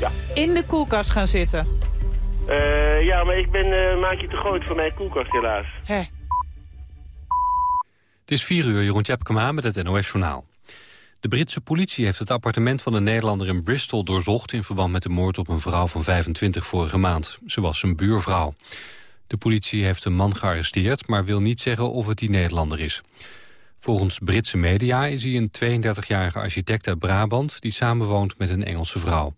Ja. In de koelkast gaan zitten. Eh, ja, maar ik ben eh, een maandje te groot voor mijn koelkast helaas. Hè. Het is 4 uur, Jeroen Tjepkema met het NOS Journaal. De Britse politie heeft het appartement van de Nederlander in Bristol doorzocht... in verband met de moord op een vrouw van 25 vorige maand. Ze was zijn buurvrouw. De politie heeft een man gearresteerd, maar wil niet zeggen of het die Nederlander is. Volgens Britse media is hij een 32-jarige architect uit Brabant... die samenwoont met een Engelse vrouw.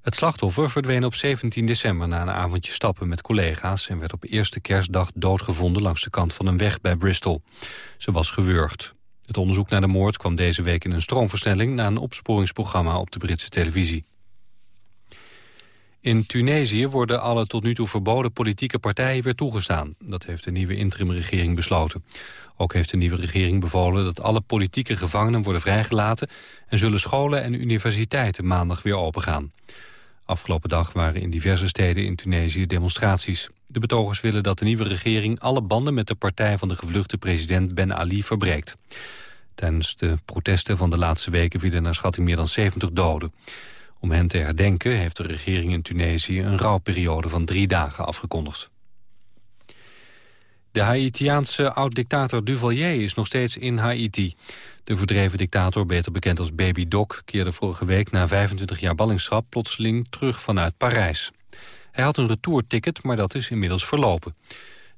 Het slachtoffer verdween op 17 december na een avondje stappen met collega's... en werd op eerste kerstdag doodgevonden langs de kant van een weg bij Bristol. Ze was gewurgd. Het onderzoek naar de moord kwam deze week in een stroomversnelling... na een opsporingsprogramma op de Britse televisie. In Tunesië worden alle tot nu toe verboden politieke partijen weer toegestaan. Dat heeft de nieuwe interimregering besloten. Ook heeft de nieuwe regering bevolen dat alle politieke gevangenen worden vrijgelaten... en zullen scholen en universiteiten maandag weer opengaan. Afgelopen dag waren in diverse steden in Tunesië demonstraties. De betogers willen dat de nieuwe regering alle banden met de partij van de gevluchte president Ben Ali verbreekt. Tijdens de protesten van de laatste weken vielen naar schatting meer dan 70 doden. Om hen te herdenken heeft de regering in Tunesië een rouwperiode van drie dagen afgekondigd. De Haitiaanse oud-dictator Duvalier is nog steeds in Haiti. De verdreven dictator, beter bekend als Baby Doc... keerde vorige week na 25 jaar ballingschap plotseling terug vanuit Parijs. Hij had een retourticket, maar dat is inmiddels verlopen.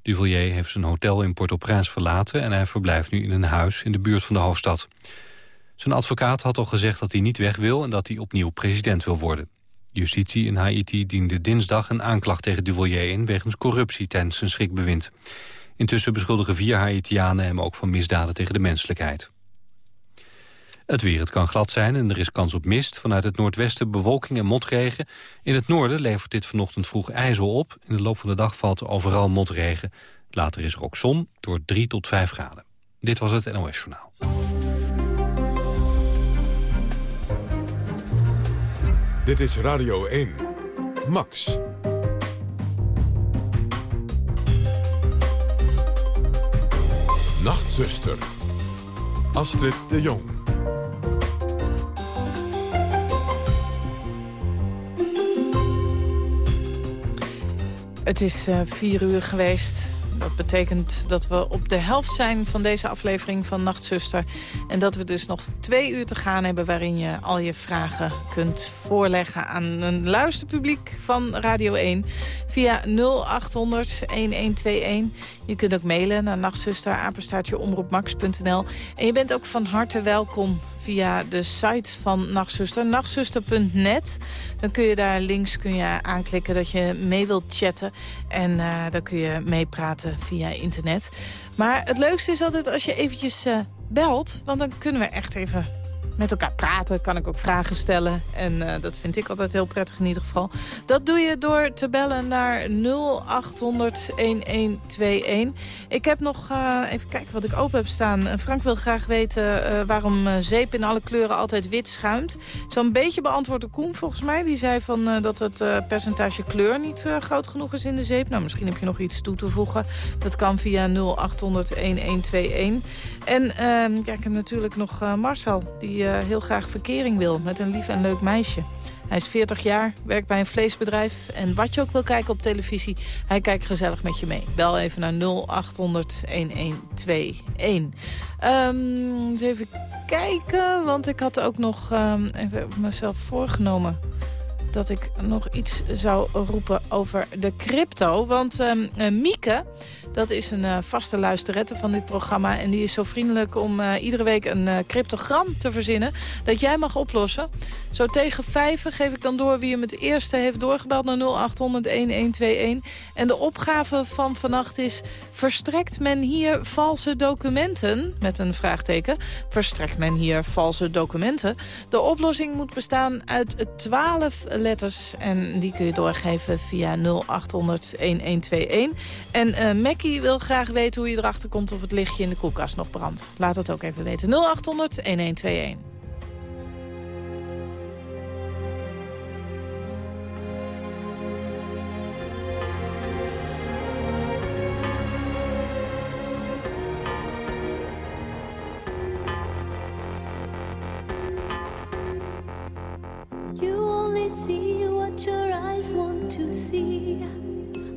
Duvalier heeft zijn hotel in Port-au-Prince verlaten... en hij verblijft nu in een huis in de buurt van de hoofdstad. Zijn advocaat had al gezegd dat hij niet weg wil... en dat hij opnieuw president wil worden. Justitie in Haiti diende dinsdag een aanklacht tegen Duvalier in... wegens corruptie tijdens zijn schrikbewind. Intussen beschuldigen vier Haitianen hem ook van misdaden tegen de menselijkheid. Het weer, het kan glad zijn en er is kans op mist. Vanuit het noordwesten bewolking en motregen. In het noorden levert dit vanochtend vroeg ijzel op. In de loop van de dag valt overal motregen. Later is er ook zon, door 3 tot 5 graden. Dit was het NOS Journaal. Dit is Radio 1. Max. Nachtzuster. Astrid de Jong. Het is uh, vier uur geweest. Dat betekent dat we op de helft zijn van deze aflevering van Nachtzuster. En dat we dus nog twee uur te gaan hebben... waarin je al je vragen kunt voorleggen aan een luisterpubliek van Radio 1... via 0800-1121. Je kunt ook mailen naar nachtzuster, omroepmax.nl. En je bent ook van harte welkom via de site van Nachtzuster, nachtzuster.net. Dan kun je daar links kun je aanklikken dat je mee wilt chatten. En uh, dan kun je meepraten via internet. Maar het leukste is altijd als je eventjes uh, belt. Want dan kunnen we echt even met elkaar praten. Kan ik ook vragen stellen. En uh, dat vind ik altijd heel prettig in ieder geval. Dat doe je door te bellen naar 0800-1121. Ik heb nog, uh, even kijken wat ik open heb staan. Frank wil graag weten waarom zeep in alle kleuren altijd wit schuimt. Zo'n beetje beantwoord door Koen volgens mij. Die zei van, dat het percentage kleur niet groot genoeg is in de zeep. Nou, misschien heb je nog iets toe te voegen. Dat kan via 0800-1121. En ehm, ja, ik heb natuurlijk nog Marcel, die uh, heel graag verkering wil met een lief en leuk meisje. Hij is 40 jaar, werkt bij een vleesbedrijf. En wat je ook wil kijken op televisie, hij kijkt gezellig met je mee. Bel even naar 0800-1121. Um, eens even kijken, want ik had ook nog um, even mezelf voorgenomen dat ik nog iets zou roepen over de crypto. Want um, uh, Mieke, dat is een uh, vaste luisterette van dit programma... en die is zo vriendelijk om uh, iedere week een uh, cryptogram te verzinnen... dat jij mag oplossen. Zo tegen vijven geef ik dan door wie hem het eerste heeft doorgebeld... naar 0800-1121. En de opgave van vannacht is... verstrekt men hier valse documenten? Met een vraagteken. Verstrekt men hier valse documenten? De oplossing moet bestaan uit 12 letters. En die kun je doorgeven via 0800-1121. En uh, Mackie wil graag weten hoe je erachter komt of het lichtje in de koelkast nog brandt. Laat dat ook even weten. 0800-1121. You only see eyes want to see.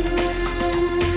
Thank you.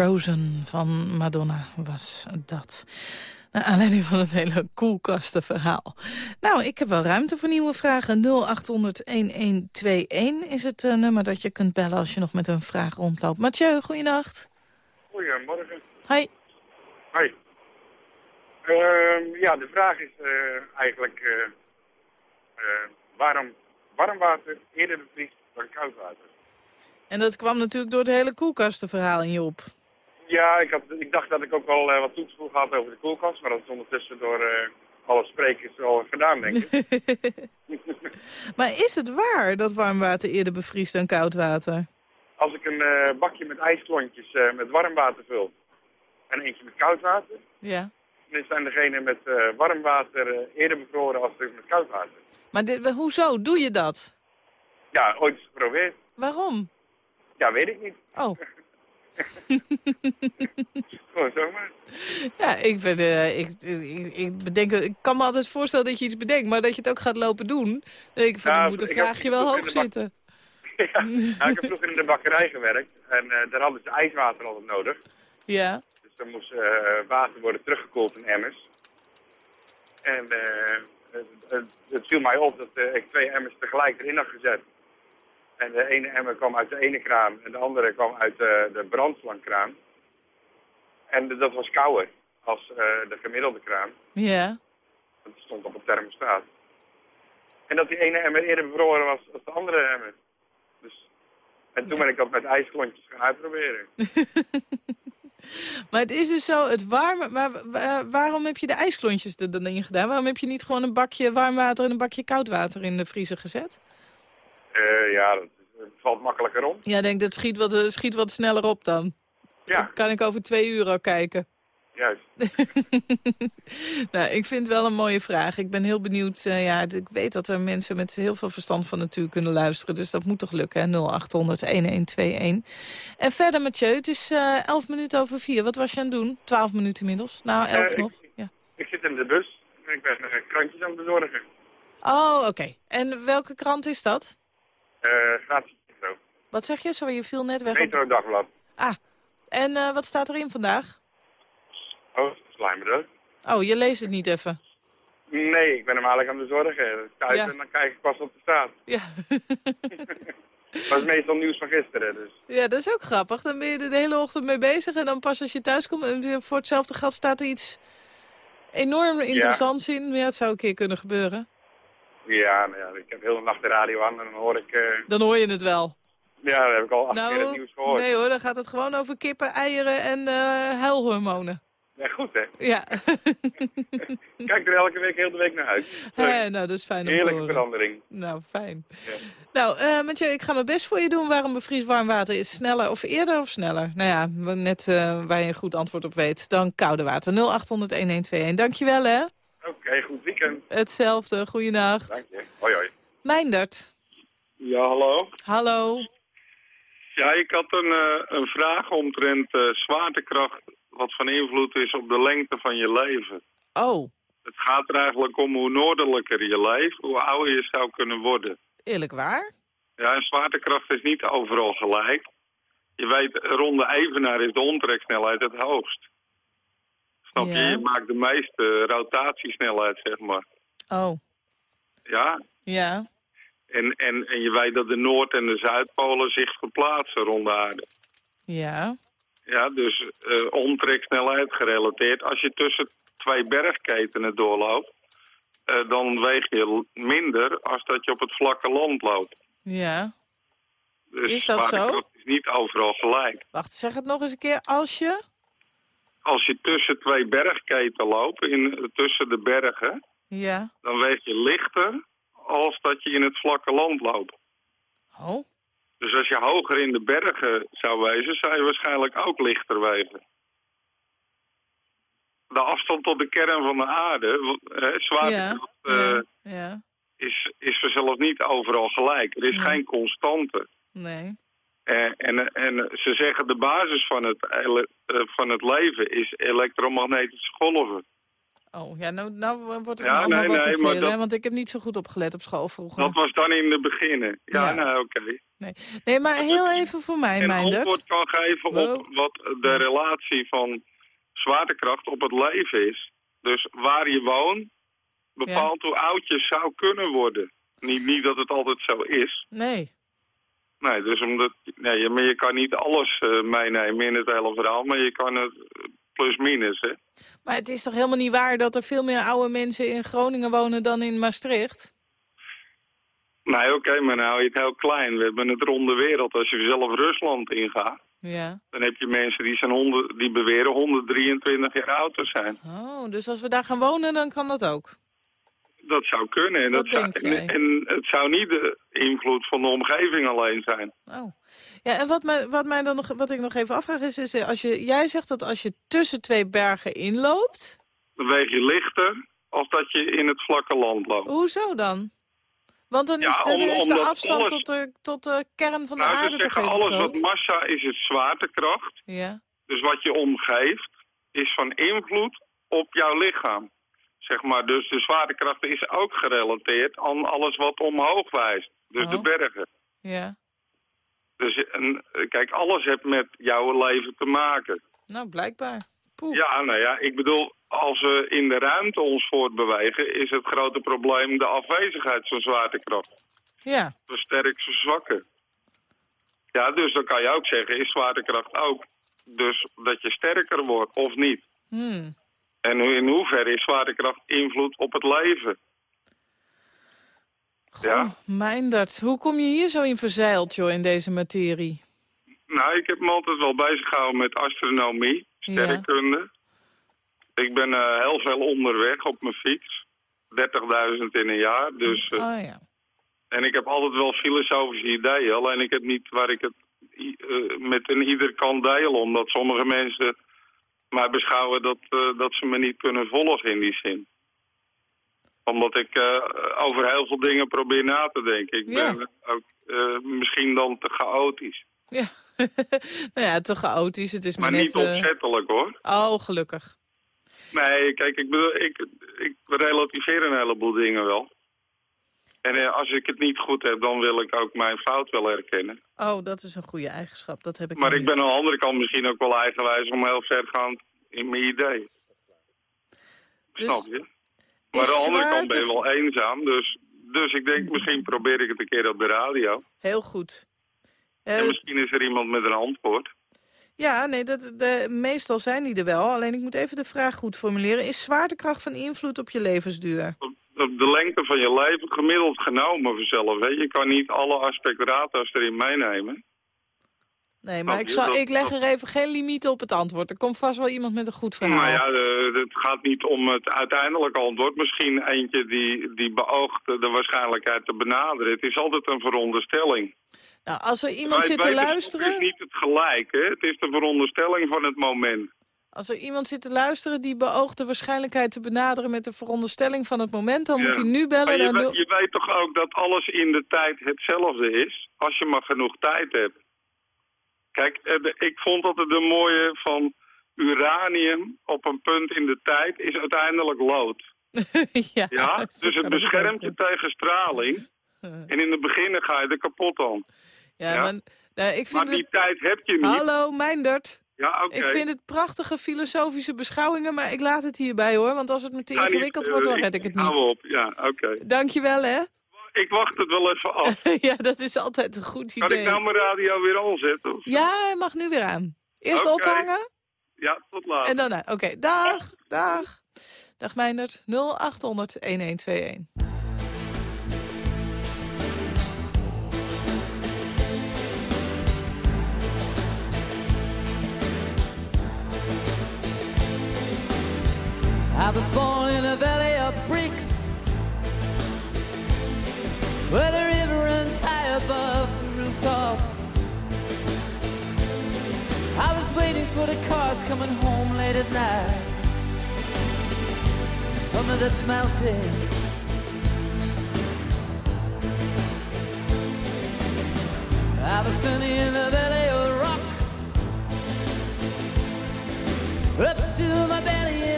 Frozen van Madonna was dat. Naar aanleiding van het hele koelkastenverhaal. Nou, ik heb wel ruimte voor nieuwe vragen. 0800-1121 is het eh, nummer dat je kunt bellen als je nog met een vraag rondloopt. Mathieu, goeienacht. Goedemorgen. Hoi. Hoi. Ehm, ja, de vraag is eh, eigenlijk eh, waarom warm water eerder bevriest dan koud water. En dat kwam natuurlijk door het hele koelkastenverhaal in je op. Ja, ik, had, ik dacht dat ik ook wel eh, wat toegevoegd had over de koelkast, maar dat is ondertussen door eh, alle sprekers al gedaan, denk ik. maar is het waar dat warm water eerder bevriest dan koud water? Als ik een eh, bakje met ijsklontjes met warm water vul en eentje met koud water, Ja. dan zijn degene met warm water eerder bevroren als met koud water. Maar dit, hoezo doe je dat? Ja, ooit eens geprobeerd. Waarom? Ja, weet ik niet. Oh, Gewoon zomaar. ja, ik, ben, eh, ik, ik, ik, bedenk, ik kan me altijd voorstellen dat je iets bedenkt, maar dat je het ook gaat lopen doen. Ik Ja, dan moet een vraagje wel hoog zitten. ja, nou, ik heb vroeger in de bakkerij gewerkt en eh, daar hadden ze ijswater altijd nodig. Ja, Dus dan moest eh, water worden teruggekoeld in emmers. En het, het, viel mij op dat ik twee emmers tegelijk erin had gezet. En de ene emmer kwam uit de ene kraan en de andere kwam uit de, de brandslangkraan. En dat was kouder als eh, de gemiddelde kraan. ja. Dat stond op een thermostaat. En dat die ene emmer eerder bevroren was dan de andere emmer. Dus, en toen ben ik dat met ijsklontjes gaan uitproberen. Maar het is dus zo, het warme... Maar eh, waarom heb je de ijsklontjes er dan in gedaan? Waarom heb je niet gewoon een bakje warm water en een bakje koud water in de vriezer gezet? Eh, ja, dat, valt makkelijker om. Ja, ik denk dat schiet wat, schiet wat sneller op dan. Ja, Dan kan ik over twee uur al kijken. juist. nou, ik vind het wel een mooie vraag. Ik ben heel benieuwd. eh, ja, ik weet dat er mensen met heel veel verstand van natuur kunnen luisteren. Dus dat moet toch lukken, hè? 0800-1121. En verder, Mathieu, het is eh 11 minuten over vier. Wat was je aan het doen? 12 minuten inmiddels. Nou, 11 Eh, ik- nog. Ja. Ik zit in de bus en ik ben krantjes aan het bezorgen. Oh, oké. En welke krant is dat? Eh gratis metro. Wat zeg je? Sorry, je viel net weg. op- Metro Dagblad. Ah, en eh, wat staat erin vandaag? Oh, slijmbrood. Oh, je leest het niet even. Nee, ik ben hem eigenlijk aan het bezorgen. Thuis Ja. en dan kijk ik pas wat er staat. Ja. Dat is meestal nieuws van gisteren, dus. Ja, dat is ook grappig. Dan ben je er de hele ochtend mee bezig en dan pas als je thuis komt... en voor hetzelfde geld staat er iets enorm interessants in. Ja, het zou een keer kunnen gebeuren. Ja, nou ja, ik heb heel de nacht de radio aan en dan hoor ik... eh, Dan hoor je het wel. ja, dan heb ik al acht keer het Nou, nieuws gehoord. nee hoor, dan gaat het gewoon over kippen, eieren en eh huilhormonen. Ja, goed hè. Ja, kijk er elke week heel de week naar uit. Eh, nou dat is fijn om te Heerlijke verandering. Nou, fijn. Ja. Nou, Mathieu, ik ga mijn best voor je doen. Waarom bevries warm water is sneller of eerder of sneller? Nou ja, net waar je een goed antwoord op weet. Dan koude water. 0800-1121. Dankjewel hè. Oké, goed weekend. Hetzelfde. Goeienacht. Dank je. Hoi hoi. Mijndert. Ja, hallo. Hallo. Ja, ik had een, eh, een vraag omtrent eh, zwaartekracht, wat van invloed is op de lengte van je leven. Oh, Het gaat er eigenlijk om hoe noordelijker je leeft, hoe ouder je zou kunnen worden. eerlijk waar? Ja, en zwaartekracht is niet overal gelijk. Je weet, rond de evenaar is de omtreksnelheid het hoogst. Snap je? Ja. Je maakt de meeste rotatiesnelheid, zeg maar. Oh, Ja, ja. en, en, en je weet dat de Noord- en de Zuidpolen zich verplaatsen rond de aarde. Ja. Ja, dus eh omtreksnelheid gerelateerd. Als je tussen twee bergketenen doorloopt, eh, dan weeg je minder als dat je op het vlakke land loopt. Ja. Dus Is dat zo? zwaartekracht is niet overal gelijk. Wacht, zeg het nog eens een keer. Als je... Als je tussen twee bergketen loopt, in, tussen de bergen, Ja. dan weeg je lichter als dat je in het vlakke land loopt. Oh. Dus als je hoger in de bergen zou wezen, zou je waarschijnlijk ook lichter wegen. De afstand tot de kern van de aarde, hè, zwaartekracht, Ja. eh, Ja. ja. is, is vanzelf niet overal gelijk. Er is Nee. geen constante. Nee. En, en, en ze zeggen de basis van het, eh, van het leven is elektromagnetische golven. Oh, ja, nou, nou wordt het Ja, allemaal nee, wat te nee, veel, hè? dat- Want ik heb niet zo goed opgelet op school vroeger. Dat was dan in de beginnen. Ja, Ja. nou oké. Nee, maar heel even voor mij, Meindert. antwoord kan geven op wat de relatie van zwaartekracht op het leven is. Dus waar je woont bepaalt hoe oud je zou kunnen worden. Niet, niet dat het altijd zo is. Nee. Nee, dus omdat, nee, je- maar je kan niet alles eh, meenemen in het hele verhaal, maar je kan het plus minus. Hè? Maar het is toch helemaal niet waar dat er veel meer oude mensen in Groningen wonen dan in Maastricht? Nee, oké, maar nou je het heel klein. We hebben het ronde wereld. Als je zelf Rusland ingaat, Ja. dan heb je mensen die, zijn 100, die beweren 123 jaar oud te zijn. Oh, dus als we daar gaan wonen, dan kan dat ook. Dat zou kunnen. En, Dat zou, en, en het zou niet de invloed van de omgeving alleen zijn. Oh. Ja, en wat, mij, wat, mij dan nog, wat ik nog even afvraag is, is eh, als je, jij zegt dat als je tussen twee bergen inloopt, Dan weeg je lichter als dat je in het vlakke land loopt. hoezo dan? Want dan is, Ja, dan om- is de afstand alles- tot, de, tot de kern van de Nou, aarde ze toch alles groot? wat massa is, is zwaartekracht. Ja. Dus wat je omgeeft, is van invloed op jouw lichaam. Zeg maar, dus de zwaartekracht is ook gerelateerd aan alles wat omhoog wijst. Dus Oh. de bergen. Ja. Dus en, kijk, alles heeft met jouw leven te maken. Nou, blijkbaar. Poeh. Ja, nou ja, ik bedoel, als we in de ruimte ons voortbewegen, is het grote probleem de afwezigheid van zwaartekracht. Ja. Versterkt verzwakken. Ja, dus dan kan je ook zeggen, is zwaartekracht ook dus dat je sterker wordt of niet? Hmm. En in hoeverre is zwaartekracht invloed op het leven? Goh, Ja. Meindert, hoe kom je hier zo in verzeild, joh, in deze materie? Nou, ik heb me altijd wel bezig gehouden met astronomie, sterrenkunde. Ik ben eh, heel veel onderweg op mijn fiets. 30.000 in een jaar. Dus, eh, Oh ja. En ik heb altijd wel filosofische ideeën. Alleen ik heb niet waar ik het eh, met een ieder kan delen. Omdat sommige mensen mij beschouwen dat, eh, dat ze me niet kunnen volgen in die zin. Omdat ik eh, over heel veel dingen probeer na te denken. Ik Ja. ben ook eh, misschien dan te chaotisch. Ja. nou ja, te chaotisch. Het is maar, Maar net... niet opzettelijk hoor. Oh, gelukkig. Nee, kijk, ik bedoel, ik, ik relativeer een heleboel dingen wel. En eh, als ik het niet goed heb, dan wil ik ook mijn fout wel erkennen. Oh, dat is een goede eigenschap. Dat heb ik Maar ik ben aan de andere kant misschien ook wel eigenwijs om heel vergaand in mijn idee. Dus Snap je? Maar aan de andere kant ben je wel eenzaam, dus, dus ik denk misschien probeer ik het een keer op de radio. Heel goed. Eh, En misschien is er iemand met een antwoord. ja, nee, dat, de, meestal zijn die er wel. Alleen ik moet even de vraag goed formuleren. Is zwaartekracht van invloed op je levensduur? De lengte van je leven gemiddeld genomen vanzelf. Hè? Je kan niet alle aspectrato's erin meenemen. Nee, maar ik, zal, dat- ik leg er even geen limieten op het antwoord. Er komt vast wel iemand met een goed verhaal. Maar ja, het gaat niet om het uiteindelijke antwoord. Misschien eentje die, die beoogt de waarschijnlijkheid te benaderen. Het is altijd een veronderstelling. Nou, als er iemand zit te luisteren... Het is niet het gelijk, hè? Het is de veronderstelling van het moment. Als er iemand zit te luisteren die beoogt de waarschijnlijkheid te benaderen met de veronderstelling van het moment, dan moet hij nu bellen Maar je, naar we- nul- je weet toch ook dat alles in de tijd hetzelfde is, als je maar genoeg tijd hebt. Kijk, eh, ik vond dat het de mooie van uranium op een punt in de tijd is uiteindelijk lood. ja, Ja, dus het beschermt je tegen straling. En in het begin ga je er kapot aan. Ja, Ja. maar nou, ik Maar vind die het... tijd heb je niet. Hallo, Mijndert. Ja. Ik vind het prachtige filosofische beschouwingen, maar ik laat het hierbij hoor. Want als het me te ingewikkeld wordt, dan red ik het Hou niet. op, ja, oké. Dankjewel hè. Ik wacht het wel even af. ja, dat is altijd een goed Kan ik idee. nou mijn radio weer aanzetten? of- Ja, hij mag nu weer aan. Eerst ophangen Ja, tot later. en dan... nou, Oké, dag, dag. Dag Mijndert, 0800 1121. I was born in a valley of bricks Where the river runs high above the rooftops. I was waiting for the cars coming home late at night From the Dutch mountains. I was standing in a valley of rock up to my belly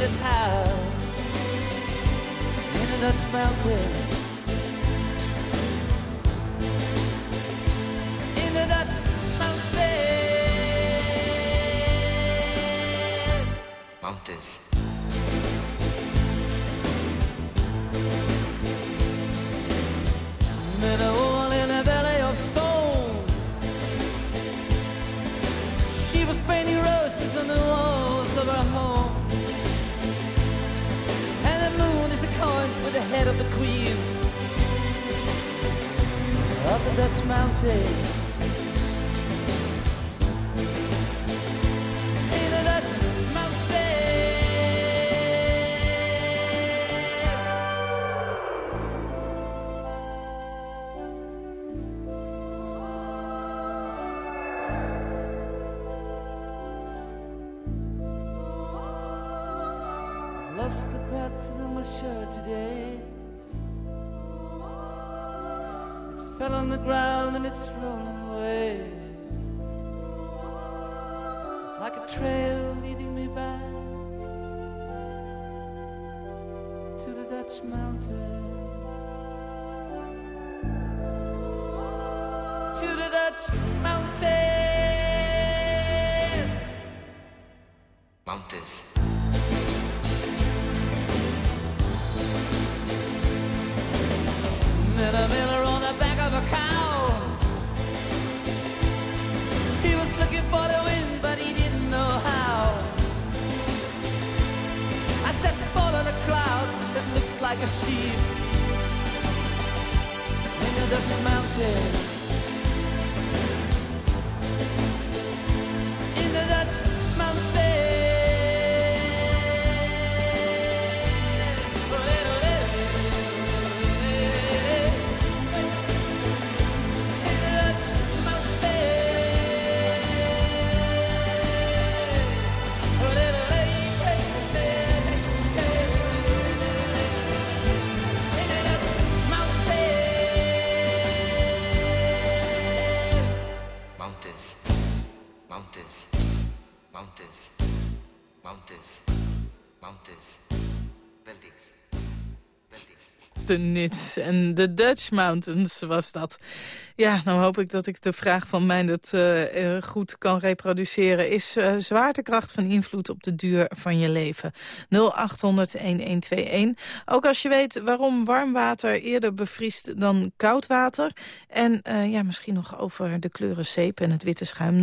painted house in a Dutch mountain. Mountains. Met a woman in a valley of stone. She was painting roses on the walls of her home. coin with the head of the queen of the Dutch mountains. Lost the path to the Mashur today. It fell on the ground and it's rolling away. Like a trail leading me back to the Dutch mountains. To the Dutch mountains. Mountains. De Nits en de Dutch Mountains was dat. Ja, nou hoop ik dat ik de vraag van Meindert eh, eh, goed kan reproduceren. Is eh, zwaartekracht van invloed op de duur van je leven? 0800-1121. Ook als je weet waarom warm water eerder bevriest dan koud water. En ja, misschien nog over de kleuren zeep en het witte schuim. 0800-1121.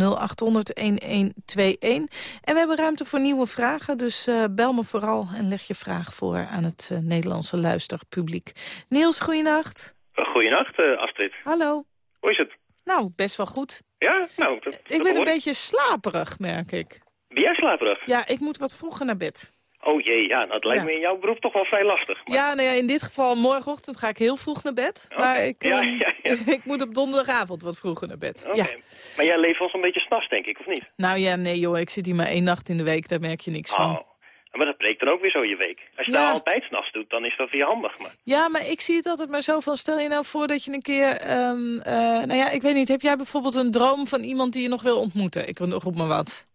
En we hebben ruimte voor nieuwe vragen. Dus bel me vooral en leg je vraag voor aan het Nederlandse luisterpubliek. Niels, goeienacht. Goedenacht, eh, Astrid. Hallo. Hoe is het? Nou, best wel goed. Ja? Nou, dat, Ik ben een beetje slaperig, merk ik. Ben jij slaperig? Ja, ik moet wat vroeger naar bed. Oh jee, ja, het lijkt Ja. me in jouw beroep toch wel vrij lastig. Maar... Ja, nou ja, in dit geval morgenochtend ga ik heel vroeg naar bed. Maar ik, Ja, ehm, ja, ik moet op donderdagavond wat vroeger naar bed. Oké. Ja. Maar jij leeft wel zo'n beetje s'nachts, denk ik, of niet? Nou ja, nee joh, ik zit hier maar één nacht in de week, daar merk je niks van. Maar dat breekt dan ook weer zo je week. Als je Ja. dat altijd s'nachts doet, dan is dat weer handig. Maar... Ja, maar ik zie het altijd maar zo van, stel je nou voor dat je een keer... ehm, eh, nou ja, ik weet niet, heb jij bijvoorbeeld een droom van iemand die je nog wil ontmoeten? Ik roep maar wat.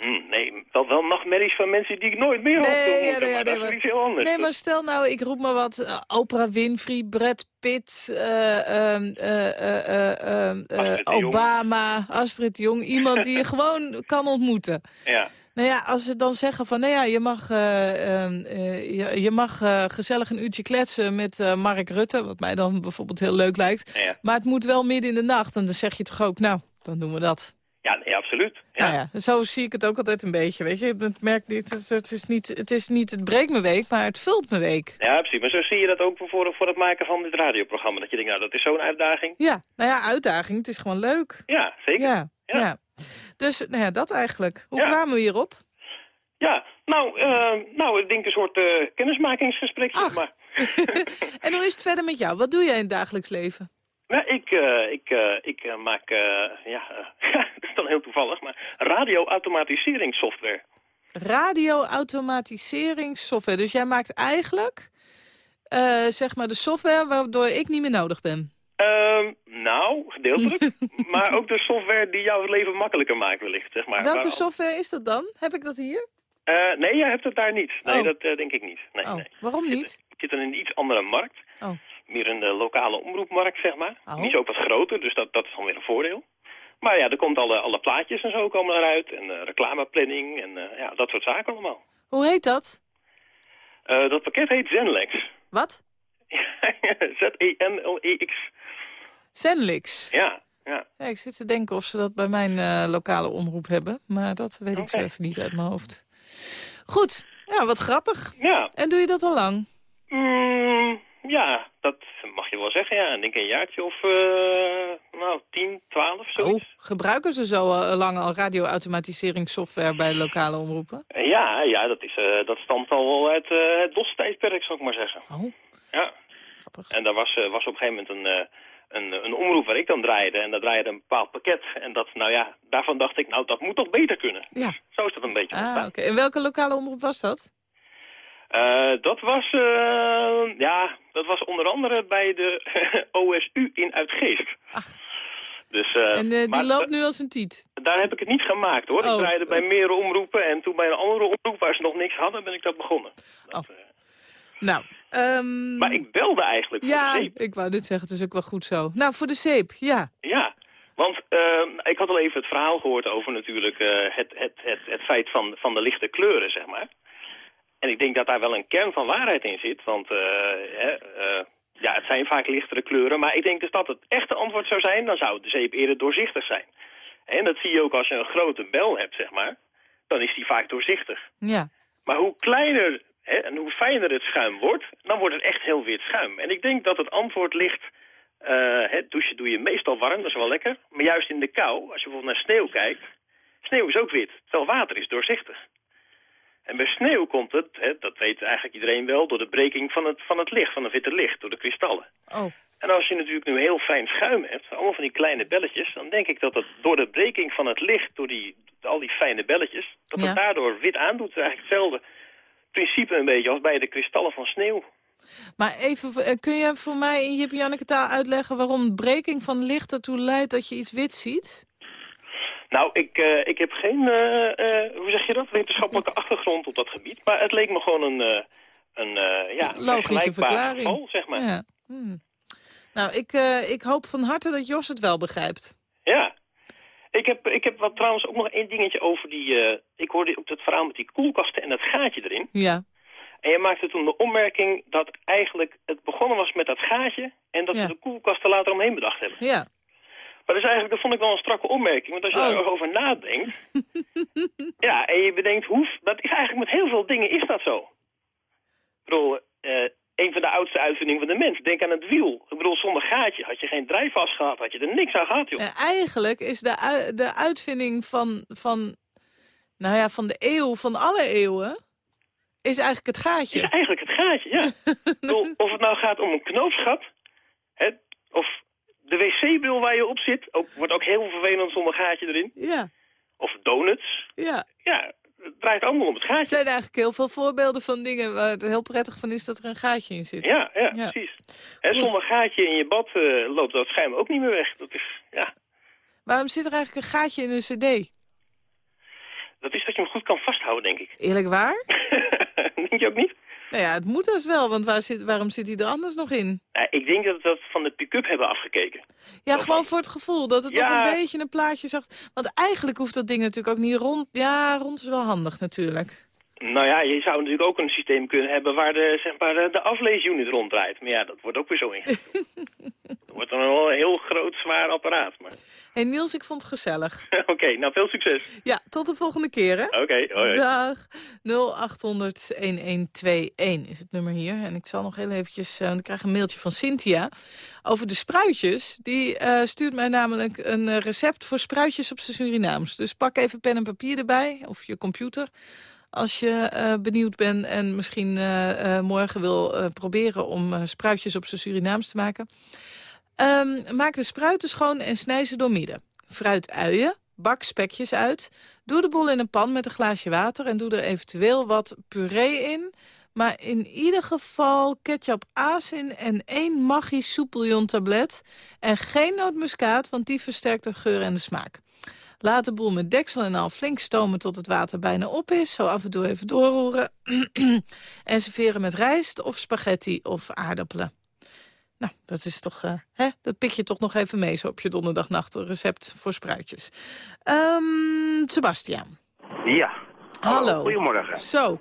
Hm, nee, wel, wel nachtmerries van mensen die ik nooit meer hoop Nee, ja, nee, ja, dat nee, is iets heel anders. Nee, maar stel nou, ik roep maar wat, eh, Oprah Winfrey, Brad Pitt, eh, ehm, eh, eh, eh, ehm, eh, Astrid de Jong. Obama, Astrid Jong. Iemand die je gewoon kan ontmoeten. Ja. Nou ja, als ze dan zeggen van, nou ja, je mag, eh, ehm, eh, je, je mag eh, gezellig een uurtje kletsen met Mark Rutte, wat mij dan bijvoorbeeld heel leuk lijkt. Ja. Maar het moet wel midden in de nacht en dan zeg je toch ook, nou, dan doen we dat. Ja, nee, absoluut. Ja. Nou ja, zo zie ik het ook altijd een beetje, weet je. Het, merkt niet, het, is- het, is niet, het is niet, het breekt mijn week, maar het vult mijn week. Ja, precies. Maar zo zie je dat ook voor, voor het maken van dit radioprogramma. Dat je denkt, nou, dat is zo'n uitdaging. Ja, nou ja, uitdaging, het is gewoon leuk. Ja, zeker. Ja, ja. Ja. Dus, nou ja, dat eigenlijk. Hoe kwamen we hierop? Ja, nou, eh, nou ik denk een soort eh, kennismakingsgesprek, zeg maar. En hoe is het verder met jou? Wat doe jij in het dagelijks leven? Nou, ik, eh, ik, ik eh, maak, ja, dat is dan heel toevallig, maar radio-automatiseringssoftware. Radio-automatiseringssoftware. Dus jij maakt eigenlijk, zeg maar, de software waardoor ik niet meer nodig ben. Nou, gedeeltelijk. maar ook de software die jouw leven makkelijker maakt wellicht, zeg maar. Welke software is dat dan? Heb ik dat hier? Eh, nee, jij hebt het daar niet. Nee, Oh. dat eh, denk ik niet. Nee, Oh, nee. waarom niet? Ik zit in een iets andere markt. Oh. Meer een eh, lokale omroepmarkt, zeg maar. Oh. Die is ook wat groter, dus dat, dat is dan weer een voordeel. Maar ja, er komt alle, alle plaatjes en zo komen eruit. En eh, reclameplanning en ja, dat soort zaken allemaal. Hoe heet dat? Dat pakket heet Zenlex. Wat? Z-E-N-L-E-X. Zenlix. Ja, ja. Ja, ik zit te denken of ze dat bij mijn eh, lokale omroep hebben. Maar dat weet ik zo even niet uit mijn hoofd. Goed. Ja, wat grappig. Ja, En doe je dat al lang? Mm, ja, dat mag je wel zeggen, ja. Ik denk een jaartje of, eh, nou, 10, 12, Oh, zoiets. gebruiken ze zo al lang al radioautomatiseringssoftware bij lokale omroepen? Ja, ja, dat, is, eh, dat stamt al wel uit eh, het DOS-tijdperk, zou ik maar zeggen. Oh, Ja. grappig. En daar was, eh, was op een gegeven moment een, eh, een, een omroep waar ik dan draaide. En daar draaide een bepaald pakket. En dat, nou ja, daarvan dacht ik, nou, dat moet toch beter kunnen. Ja. Zo is dat een beetje Ah, oké. En welke lokale omroep was dat? Eh, dat was, eh, ja, dat was onder andere bij de OSU in Uitgeest. Dus, eh, en die loopt nu als een tiet. daar heb ik het niet gemaakt hoor. Oh. Ik draaide bij meerdere omroepen en toen bij een andere omroep waar ze nog niks hadden, ben ik dat begonnen. Dat, Oh. Nou, ehm, maar ik belde eigenlijk voor ja, de zeep. ik wou dit zeggen, het is ook wel goed zo. Nou, voor de zeep, ja. Ja, want eh, ik had al even het verhaal gehoord over natuurlijk eh, het, het, het, het feit van, van de lichte kleuren, zeg maar. En ik denk dat daar wel een kern van waarheid in zit, want eh, eh, ja, het zijn vaak lichtere kleuren. Maar ik denk dus dat het echte antwoord zou zijn, dan zou de zeep eerder doorzichtig zijn. En dat zie je ook als je een grote bel hebt, zeg maar. Dan is die vaak doorzichtig. Ja, Maar hoe kleiner hè, en hoe fijner het schuim wordt, dan wordt het echt heel wit schuim. En ik denk dat het antwoord ligt... eh het douchen doe je meestal warm, dat is wel lekker. Maar juist in de kou, als je bijvoorbeeld naar sneeuw kijkt... Sneeuw is ook wit, terwijl water is doorzichtig. En bij sneeuw komt het, hè, dat weet eigenlijk iedereen wel... door de breking van het, van het licht, van het witte licht, door de kristallen. oh. En als je natuurlijk nu heel fijn schuim hebt, allemaal van die kleine belletjes... dan denk ik dat het door de breking van het licht, door die, al die fijne belletjes... dat Ja. het daardoor wit aandoet. Is eigenlijk hetzelfde principe een beetje als bij de kristallen van sneeuw. Maar even, eh, kun je voor mij in Jip Janneke taal uitleggen... waarom breking van licht ertoe leidt dat je iets wit ziet? Nou, ik, eh, ik heb geen, eh, hoe zeg je dat, wetenschappelijke achtergrond op dat gebied. Maar het leek me gewoon een, een ja, Logische verklaring. geval, zeg maar. Ja. Hmm. Nou, ik, ik hoop van harte dat Jos het wel begrijpt. Ja. Ik heb, ik heb wat trouwens ook nog één dingetje over die... eh, ik hoorde op het verhaal met die koelkasten en dat gaatje erin. Ja, En je maakte toen de opmerking dat eigenlijk het begonnen was met dat gaatje... en dat Ja. we de koelkasten later omheen bedacht hebben. ja. Maar dat, is eigenlijk, dat vond ik wel een strakke opmerking. Want als je Oh. daarover nadenkt... ja, en je bedenkt hoe... Dat is eigenlijk met heel veel dingen is dat zo. Ik bedoel, eh, een van de oudste uitvindingen van de mens. Denk aan het wiel. Ik bedoel, zonder gaatje had je geen drijfas gehad. Had je er niks aan gehad, joh. En eigenlijk is de, de uitvinding van, van, nou ja, van de eeuw, van alle eeuwen... is eigenlijk het is gaatje. eigenlijk het gaatje, ja. Bedoel, of het nou gaat om een knoopsgat... Hè, of de wc-bril waar je op zit... Ook, wordt ook heel vervelend zonder gaatje erin. Ja, Of donuts. ja. Ja, het draait allemaal om het Er gaatje. zijn eigenlijk heel veel voorbeelden van dingen waar het heel prettig van is dat er een gaatje in zit. Ja, ja, Ja. precies. Goed. zonder gaatje in je bad eh, loopt dat schuim ook niet meer weg. Dat is, ja, Waarom zit er eigenlijk een gaatje in een cd? dat is dat je hem goed kan vasthouden, denk ik. Eerlijk waar? denk je ook niet? Nou ja, het moet dus wel, want waar zit, waarom zit hij er anders nog in? Nou, ik denk dat we dat van de pick-up hebben afgekeken. Ja, gewoon voor het gevoel dat het Ja. nog een beetje een plaatje zag. Want eigenlijk hoeft dat ding natuurlijk ook niet rond. Ja, rond is wel handig natuurlijk. Nou ja, je zou natuurlijk ook een systeem kunnen hebben waar de, zeg maar, de- de afleesunit ronddraait. Maar ja, dat wordt ook weer zo ingewikkeld. dat wordt dan wel een heel groot, zwaar apparaat. Maar... Hé Niels, ik vond het gezellig. Oké, nou veel succes. Ja, tot de volgende keer hè. Oké, hoi. hoi. Dag. 0800-1121 is het nummer hier. En ik zal nog heel eventjes... eh, want ik krijg een mailtje van Cynthia over de spruitjes. Die eh, stuurt mij namelijk een eh, recept voor spruitjes op zijn Surinaams. Dus pak even pen en papier erbij, of je computer... als je eh, benieuwd bent en misschien eh, eh, morgen wil proberen... om spruitjes op zijn Surinaams te maken. Ehm, maak de spruiten schoon en snij ze door midden. Fruituien, bak spekjes uit. Doe de boel in een pan met een glaasje water en doe er eventueel wat puree in. Maar in ieder geval ketchup aas in en één Maggi soepeljon tablet. En geen nootmuskaat, want die versterkt de geur en de smaak. Laat de boel met deksel en al flink stomen tot het water bijna op is. Zo af en toe even doorroeren. en serveren met rijst of spaghetti of aardappelen. Nou, dat is toch, eh, hè? dat pik je toch nog even mee zo op je donderdagnacht. Een recept voor spruitjes. Ehm Sebastiaan. Ja. Hallo. Goedemorgen. Zo,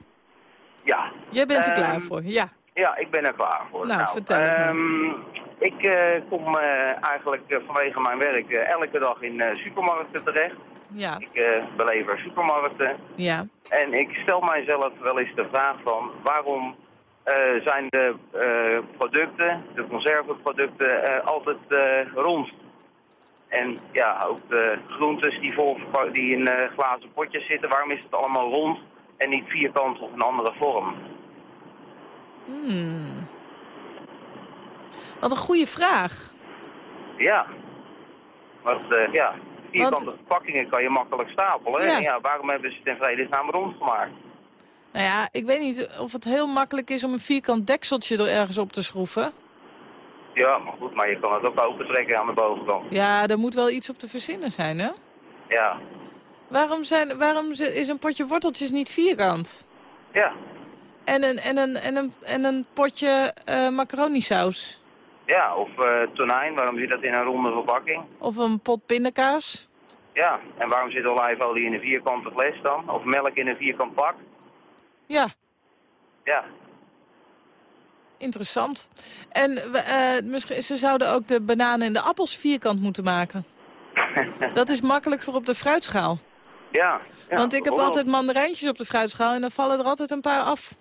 Ja. jij bent er Ehm, klaar voor. Ja, Ja, ik ben er klaar voor. Nou, vertel maar. ehm, Ik eh, kom eh, eigenlijk eh, vanwege mijn werk elke dag in supermarkten terecht. ja, Ik belever supermarkten. ja. En ik stel mijzelf wel eens de vraag van waarom zijn de producten, de conserveproducten, eh, altijd rond. En ja, ook de groentes die, vol, die in glazen potjes zitten, waarom is het allemaal rond en niet vierkant of een andere vorm? Hmm. Wat een goede vraag. Ja. Want eh, ja, vierkante verpakkingen kan je makkelijk stapelen. Ja. En ja, waarom hebben ze het in vredesnaam rond gemaakt? Nou ja, ik weet niet of het heel makkelijk is om een vierkant dekseltje er ergens op te schroeven. Ja, maar goed, maar je kan het ook opentrekken aan de bovenkant. Ja, er moet wel iets op te verzinnen zijn, hè? Ja. Waarom, zijn, waarom is een potje worteltjes niet vierkant? Ja. En een, en een, en een, en een potje eh macaronisaus? Ja, of eh, tonijn, waarom zit dat in een ronde verpakking? Of een pot pindakaas? Ja, en waarom zit olijfolie in een vierkante fles dan? Of melk in een vierkant pak? Ja, Ja. interessant. En misschien, ze zouden ook de bananen en de appels vierkant moeten maken. Dat is makkelijk voor op de fruitschaal. Ja. ja Want ik heb altijd mandarijntjes op de fruitschaal en dan vallen er altijd een paar af.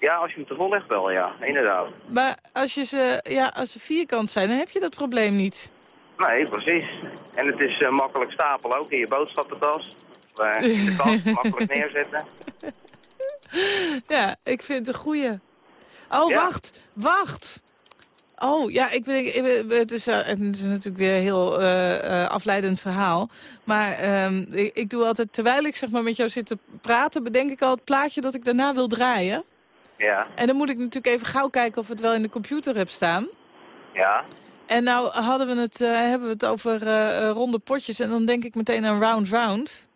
Ja, als je hem te vol legt wel, ja. Inderdaad. Maar als, je ze, ja, als ze vierkant zijn, dan heb je dat probleem niet. Nee, precies. En het is eh, makkelijk stapelen ook in je boodschappentas. Eh, in de kast, makkelijk neerzetten. Ja, ik vind het een goeie. Oh, Ja. wacht, wacht. Oh, ja, ik ben, ik ben- het, is, eh, het is natuurlijk weer een heel afleidend verhaal. Maar ehm, ik, ik doe altijd, terwijl ik zeg maar, met jou zit te praten... bedenk ik al het plaatje dat ik daarna wil draaien. Ja. En dan moet ik natuurlijk even gauw kijken of het wel in de computer heb staan. Ja. En nou hadden we het, eh, hebben we het over eh, eh, ronde potjes. En dan denk ik meteen aan Round Round.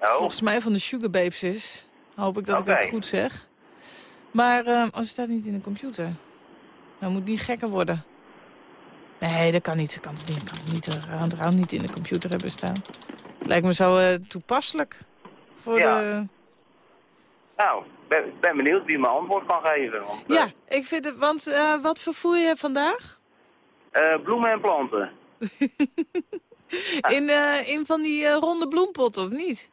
Oh. Volgens mij van de Sugar Babes is. Hoop ik dat ik het goed zeg. Maar eh, oh, het staat niet in de computer. Nou moet niet gekker worden. Nee, dat kan niet. Dat kan het niet. Kan het niet Round Round niet in de computer hebben staan. Lijkt me zo toepasselijk. Voor Ja. de... Nou, ben, ben benieuwd wie me antwoord kan geven. Want, eh, Ja, ik vind het... Want eh, wat vervoer je vandaag? eh, bloemen en planten. In, eh, in van die ronde bloempotten, of niet?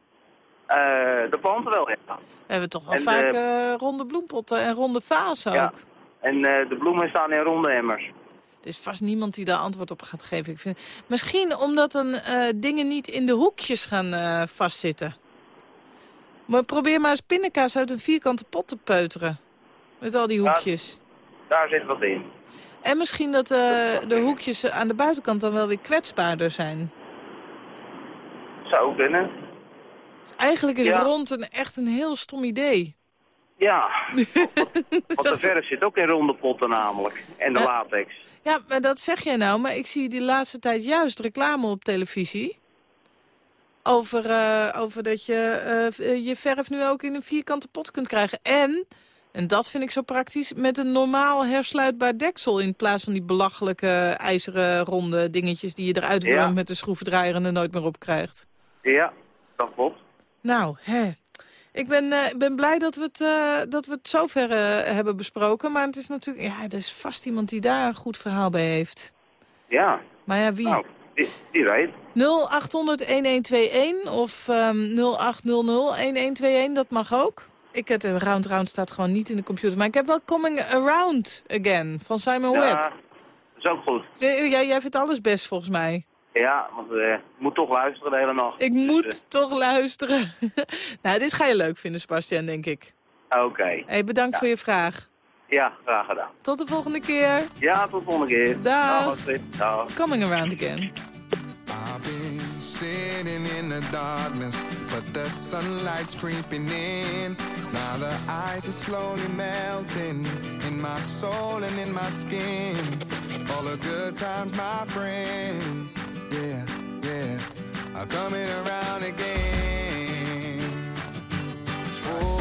De planten wel, ja. We hebben toch wel En, vaak ronde bloempotten en ronde vazen ook. Ja. En eh, de bloemen staan in ronde emmers. Er is vast niemand die daar antwoord op gaat geven. Ik vind... Misschien omdat dan dingen niet in de hoekjes gaan vastzitten. Maar probeer maar eens pindakaas uit een vierkante pot te peuteren. Met al die hoekjes. Daar zit wat in. En misschien dat eh, de hoekjes aan de buitenkant dan wel weer kwetsbaarder zijn. Zou kunnen. Dus eigenlijk is Ja. rond een, echt een heel stom idee. Ja, want de verf zit ook in ronde potten namelijk. En de Ja. latex. Ja, maar dat zeg jij nou. Maar ik zie die laatste tijd juist reclame op televisie. Over, eh, over dat je eh, je verf nu ook in een vierkante pot kunt krijgen. En, en dat vind ik zo praktisch, met een normaal hersluitbaar deksel... in plaats van die belachelijke ijzeren ronde dingetjes... die je eruit Ja. met de schroevendraaier en er nooit meer op krijgt. Ja, dat klopt. Nou, hè. Ik ben, ik ben blij dat we het, eh, dat we het zover hebben besproken. Maar het is natuurlijk, ja, er is vast iemand die daar een goed verhaal bij heeft. Ja, Maar ja, wie? nou, die, die weet. 0800-1121 of ehm 0800-1121, dat mag ook. Ik heb de Round Round staat gewoon niet in de computer. Maar ik heb wel Coming Around Again van Simon Webb. Ja, dat is ook goed. Jij, jij vindt alles best volgens mij. Ja, want eh, ik moet toch luisteren de hele nacht. Ik Dus, moet toch luisteren. nou, dit ga je leuk vinden, Sebastian, denk ik. eh, Oké. Hey, bedankt Ja. voor je vraag. Ja, graag gedaan. Tot de volgende keer. Ja, tot de volgende keer. Dag. Dag. Coming Around Again. I've been sitting in the darkness, but the sunlight's creeping in. Now the ice is slowly melting in my soul and in my skin. All the good times, my friend, yeah, yeah, are coming around again. Oh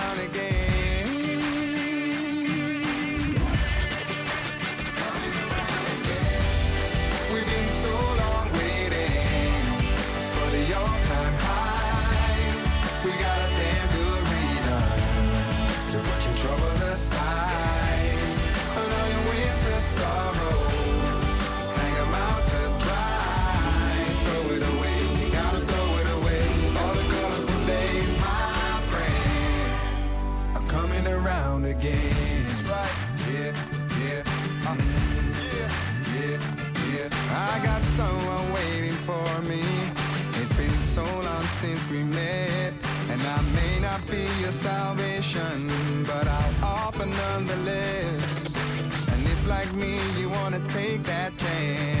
again. That's right. Yeah, yeah, uh, yeah, yeah, yeah. I got someone waiting for me. It's been so long since we met, and I may not be your salvation, but I'll offer nonetheless. And if like me, you wanna take that chance.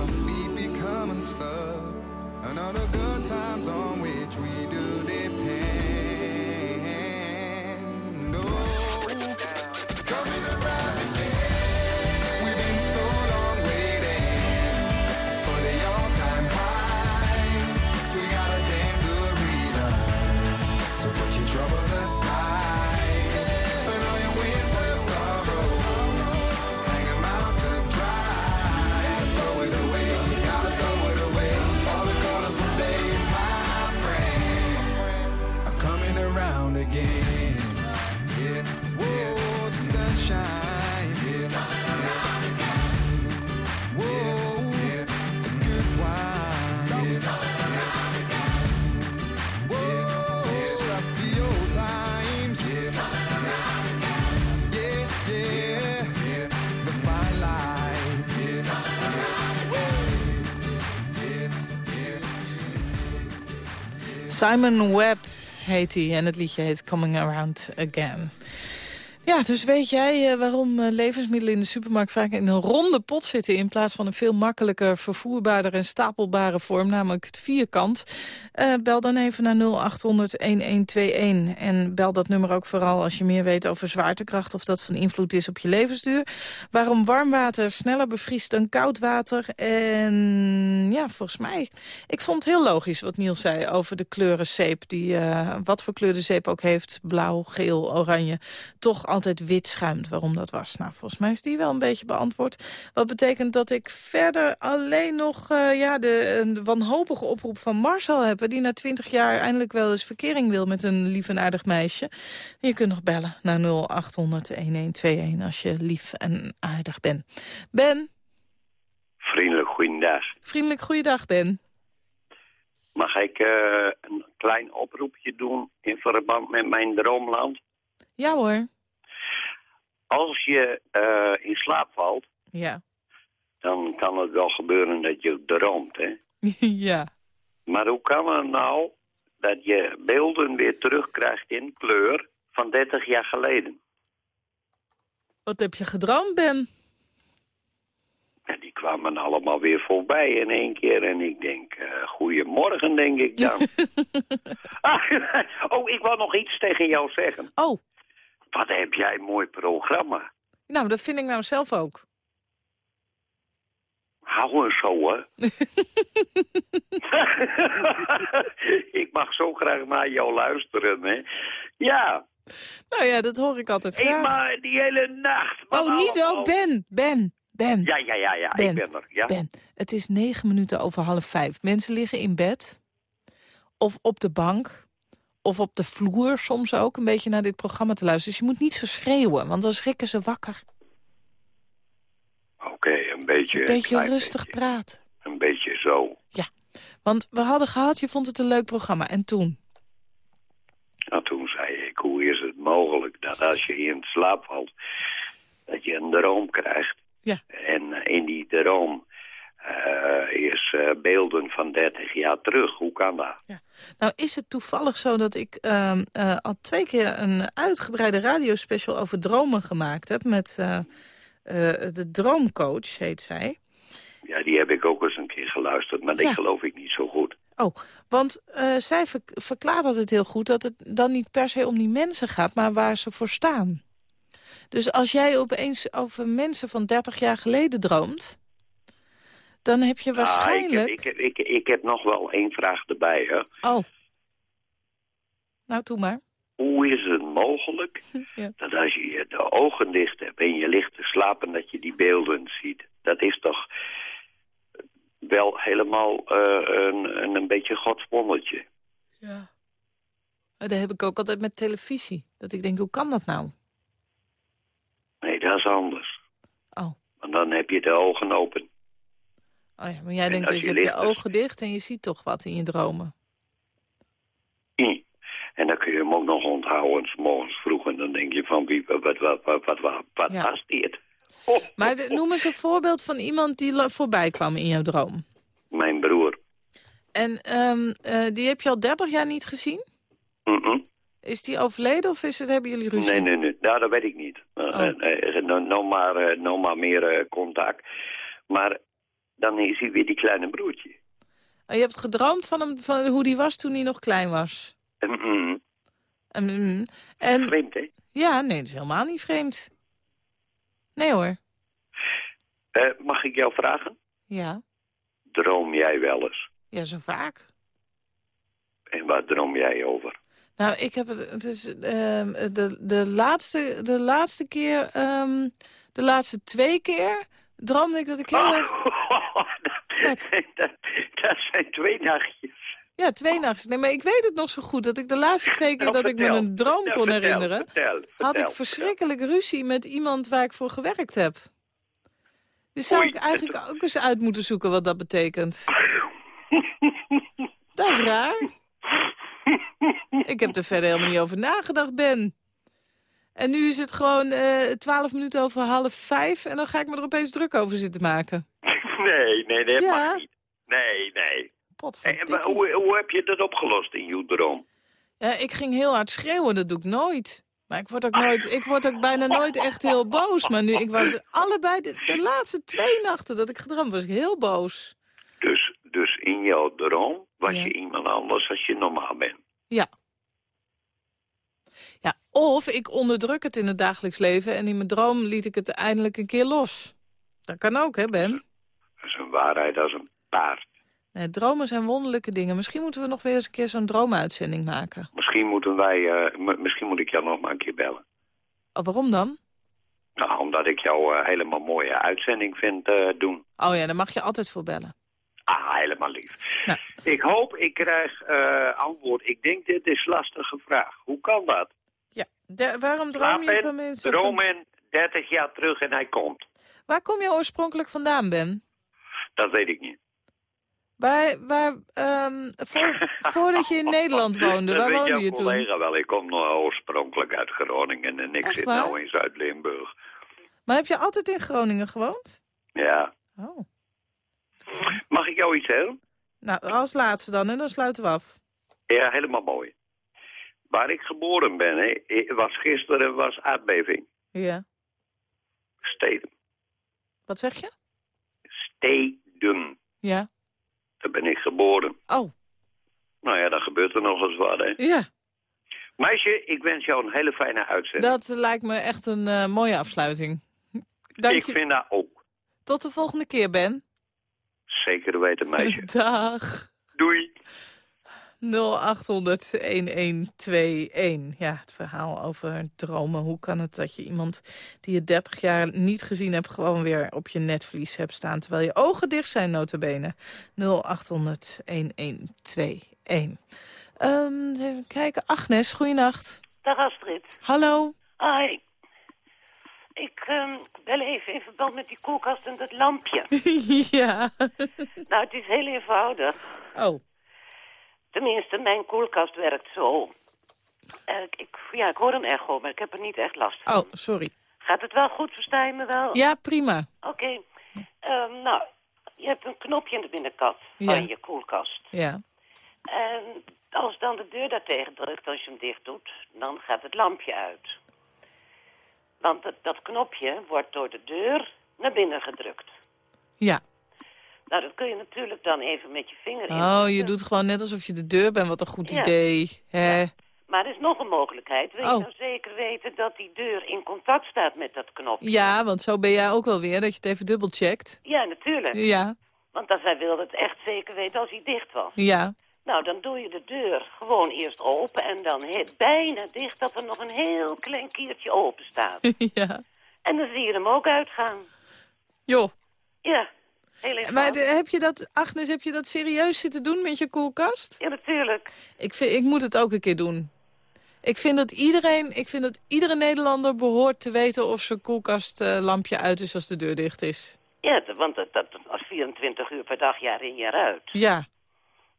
my feet become unstuck. And all the good times on which we do depend. Simon Webb heet hij en het liedje heet Coming Around Again. Ja, dus weet jij eh, waarom eh, levensmiddelen in de supermarkt vaak in een ronde pot zitten... in plaats van een veel makkelijker, vervoerbaarder en stapelbare vorm, namelijk het vierkant? Eh, bel dan even naar 0800-1121 en bel dat nummer ook vooral als je meer weet over zwaartekracht... of dat van invloed is op je levensduur. Waarom warm water sneller bevriest dan koud water. En ja, volgens mij, ik vond het heel logisch wat Niels zei over de kleuren zeep... die wat voor kleur de zeep ook heeft, blauw, geel, oranje... toch altijd wit schuimt waarom dat was. Nou, volgens mij is die wel een beetje beantwoord. Wat betekent dat ik verder alleen nog eh, ja, de, een wanhopige oproep van Marcel heb... die na twintig jaar eindelijk wel eens verkering wil met een lief en aardig meisje. Je kunt nog bellen naar 0800-1121 als je lief en aardig bent. Ben, Vriendelijk goeiedag. vriendelijk goeiedag Ben. Mag ik eh, een klein oproepje doen in verband met mijn droomland? Ja hoor. Als je eh, in slaap valt, Ja. dan kan het wel gebeuren dat je droomt, hè? ja. Maar hoe kan het nou dat je beelden weer terugkrijgt in kleur van 30 jaar geleden? Wat heb je gedroomd, Ben? En die kwamen allemaal weer voorbij in één keer. En ik denk, eh goedemorgen, denk ik dan. Ah, oh, ik wou nog iets tegen jou zeggen. Oh. Wat heb jij een mooi programma. Nou, dat vind ik nou zelf ook. Hou eens zo, hè. ik mag zo graag naar jou luisteren, hè. Ja. Nou ja, dat hoor ik altijd Hey, graag. maar die hele nacht. Oh, niet zo, Ben, Ben, Ben. Ja, ja, ja, ja, Ben, ik ben er. Ja. Ben, het is negen minuten over half vijf. Mensen liggen in bed, of op de bank, of op de vloer soms ook... een beetje naar dit programma te luisteren. Dus je moet niet zo schreeuwen, want dan schrikken ze wakker. Oké, een beetje... Een beetje rustig praten. Een beetje zo. Ja, want we hadden gehad, je vond het een leuk programma. En toen? Nou, toen zei ik, hoe is het mogelijk dat als je in slaap valt, dat je een droom krijgt. Ja. En eh, in die droom is eh, beelden van 30 jaar terug. Hoe kan dat? Nou is het toevallig zo dat ik ehm, eh, al twee keer een uitgebreide radiospecial over dromen gemaakt heb... met eh, eh, de Droomcoach, heet zij. Ja, die heb ik ook eens een keer geluisterd, maar die Ja. geloof ik niet zo goed. Oh, want eh, zij ver- verklaart altijd heel goed dat het dan niet per se om die mensen gaat, maar waar ze voor staan. Dus als jij opeens over mensen van 30 jaar geleden droomt, dan heb je Ah, ik, heb, waarschijnlijk... ik, heb, ik, ik heb nog wel één vraag erbij. Hè. Oh. Nou, doe maar. Hoe is het mogelijk Ja. dat als je de ogen dicht hebt en je ligt te slapen... dat je die beelden ziet? Dat is toch wel helemaal eh, een, een, een beetje godswondertje. Ja. Dat heb ik ook altijd met televisie. Dat ik denk, hoe kan dat nou? Nee, dat is anders. Oh. Want dan heb je de ogen open. Oh ja, maar jij En denkt dat je je hebt je dus- ogen dicht en je ziet toch wat in je dromen. Hm. En dan kun je hem ook nog onthouden, morgens vroeg. En dan denk je van, wie, wat, wat, wat, wat, wat, wat, wat Ja. was dit? Maar de- noem eens een voorbeeld van iemand die voorbij kwam in jouw droom. Mijn broer. En ehm, eh, die heb je al 30 jaar niet gezien? Is die overleden of is het, hebben jullie ruzie? Nee, nee, nee. Nou, dat weet ik niet. Oh. uh, uh, no, no maar, uh, no maar meer eh, contact. Maar dan is hij weer die kleine broertje. Oh, je hebt gedroomd van, hem, van hoe die was toen hij nog klein was? Mm, en, Vreemd, hè? ja, nee, dat is helemaal niet vreemd. Nee hoor. Eh, mag ik jou vragen? Ja, Droom jij wel eens? ja zo vaak. En waar droom jij over? Nou, ik heb het, het is, ehm, de, de, laatste, de laatste keer, ehm, de laatste twee keer, droomde ik dat ik heel erg... dat, dat, dat zijn twee nachtjes. Ja, twee nachten. Nee, maar ik weet het nog zo goed, dat ik de laatste twee keer Nou, dat ik me een droom Ja, kon herinneren, vertel, had ik verschrikkelijk ruzie met iemand waar ik voor gewerkt heb. Dus zou Oei, ik eigenlijk ook eens uit moeten zoeken wat dat betekent. dat is raar. Ik heb er verder helemaal niet over nagedacht, Ben. En nu is het gewoon eh, twaalf minuten over half vijf... en dan ga ik me er opeens druk over zitten maken. Nee, nee, dat Ja. mag niet. Nee, nee. En, maar hoe, hoe heb je dat opgelost in je droom? Ja, ik ging heel hard schreeuwen, dat doe ik nooit. Maar ik word ook, nooit, ik word ook bijna nooit echt heel boos. Maar nu, ik was allebei, de, de laatste twee nachten dat ik gedroomd was, ik heel boos. Dus, dus in jouw droom was Ja. je iemand anders als je normaal bent. Ja. Ja, of ik onderdruk het in het dagelijks leven... en in mijn droom liet ik het eindelijk een keer los. Dat kan ook, hè, Ben? Dat is een waarheid als een paard. Nee, dromen zijn wonderlijke dingen. Misschien moeten we nog weer eens een keer zo'n droomuitzending maken. Misschien moeten wij, eh, misschien moet ik jou nog maar een keer bellen. Oh, waarom dan? Nou, omdat ik jou eh, helemaal mooie uitzending vind eh, doen. Oh ja, daar mag je altijd voor bellen. Ah, helemaal lief. Nou. Ik hoop, ik krijg antwoord. Ik denk, dit is een lastige vraag. Hoe kan dat? Ja, de- waarom droom je van mensen... van- dromen 30 jaar terug en hij komt. Waar kom je oorspronkelijk vandaan, Ben? Dat weet ik niet. Waar, waar, ehm, voor, voordat je in Nederland woonde, dat waar weet woonde je toen? collega wel. Ik kom nog oorspronkelijk uit Groningen en ik Echt zit nou in Zuid-Limburg. Maar heb je altijd in Groningen gewoond? Ja. Oh. Mag ik jou iets zeggen? Nou, als laatste dan, en dan sluiten we af. Ja, helemaal mooi. Waar ik geboren ben, was gisteren was aardbeving. Ja. Steden. Wat zeg je? Steden. Ja. Daar ben ik geboren. Oh. Nou ja, dan gebeurt er nog eens wat, hè. Ja, Meisje, ik wens jou een hele fijne uitzending. dat lijkt me echt een eh, mooie afsluiting. Dank ik je. vind dat ook. Tot de volgende keer, Ben. Zeker weten, meisje. Dag. Doei. 0800-1121. Ja, het verhaal over dromen. Hoe kan het dat je iemand die je 30 jaar niet gezien hebt... gewoon weer op je netvlies hebt staan... terwijl je ogen dicht zijn, notabene. 0800-1121. Ehm, even kijken. Agnes, goeienacht. Dag Astrid. Hallo. Hi. Ik bel even in verband met die koelkast en dat lampje. ja. nou, het is heel eenvoudig. Oh. Tenminste, mijn koelkast werkt zo. Eh, ik, ik- ja, ik hoor een echo, maar ik heb er niet echt last van. Oh, sorry. Gaat het wel goed? Versta je me wel? Ja, prima. Oké. Ehm, nou, je hebt een knopje in de binnenkant Ja. van je koelkast. Ja. En als dan de deur daartegen drukt, als je hem dicht doet, dan gaat het lampje uit. Want dat, dat knopje wordt door de deur naar binnen gedrukt. Ja. Nou, dat kun je natuurlijk dan even met je vinger in. Oh, je doet gewoon net alsof je de deur bent. Wat een goed Ja. idee. Hè? Maar er is nog een mogelijkheid. Wil je Oh. nou zeker weten dat die deur in contact staat met dat knopje? Ja, want zo ben jij ook wel weer, dat je het even dubbelcheckt. Ja, natuurlijk. Ja. Want als hij wilde het echt zeker weten als hij dicht was. Ja. Nou, dan doe je de deur gewoon eerst open en dan bijna dicht dat er nog een heel klein kiertje open staat. ja. En dan zie je hem ook uitgaan. Joh. Ja, heel eenvoudig. Maar heb je dat, Agnes, heb je dat serieus zitten doen met je koelkast? Ja, natuurlijk. Ik, vind, ik moet het ook een keer doen. Ik vind dat iedereen, ik vind dat iedere Nederlander behoort te weten of zijn koelkastlampje uit is als de deur dicht is. Ja, want dat, dat als 24 uur per dag, jaar in jaar uit. Ja.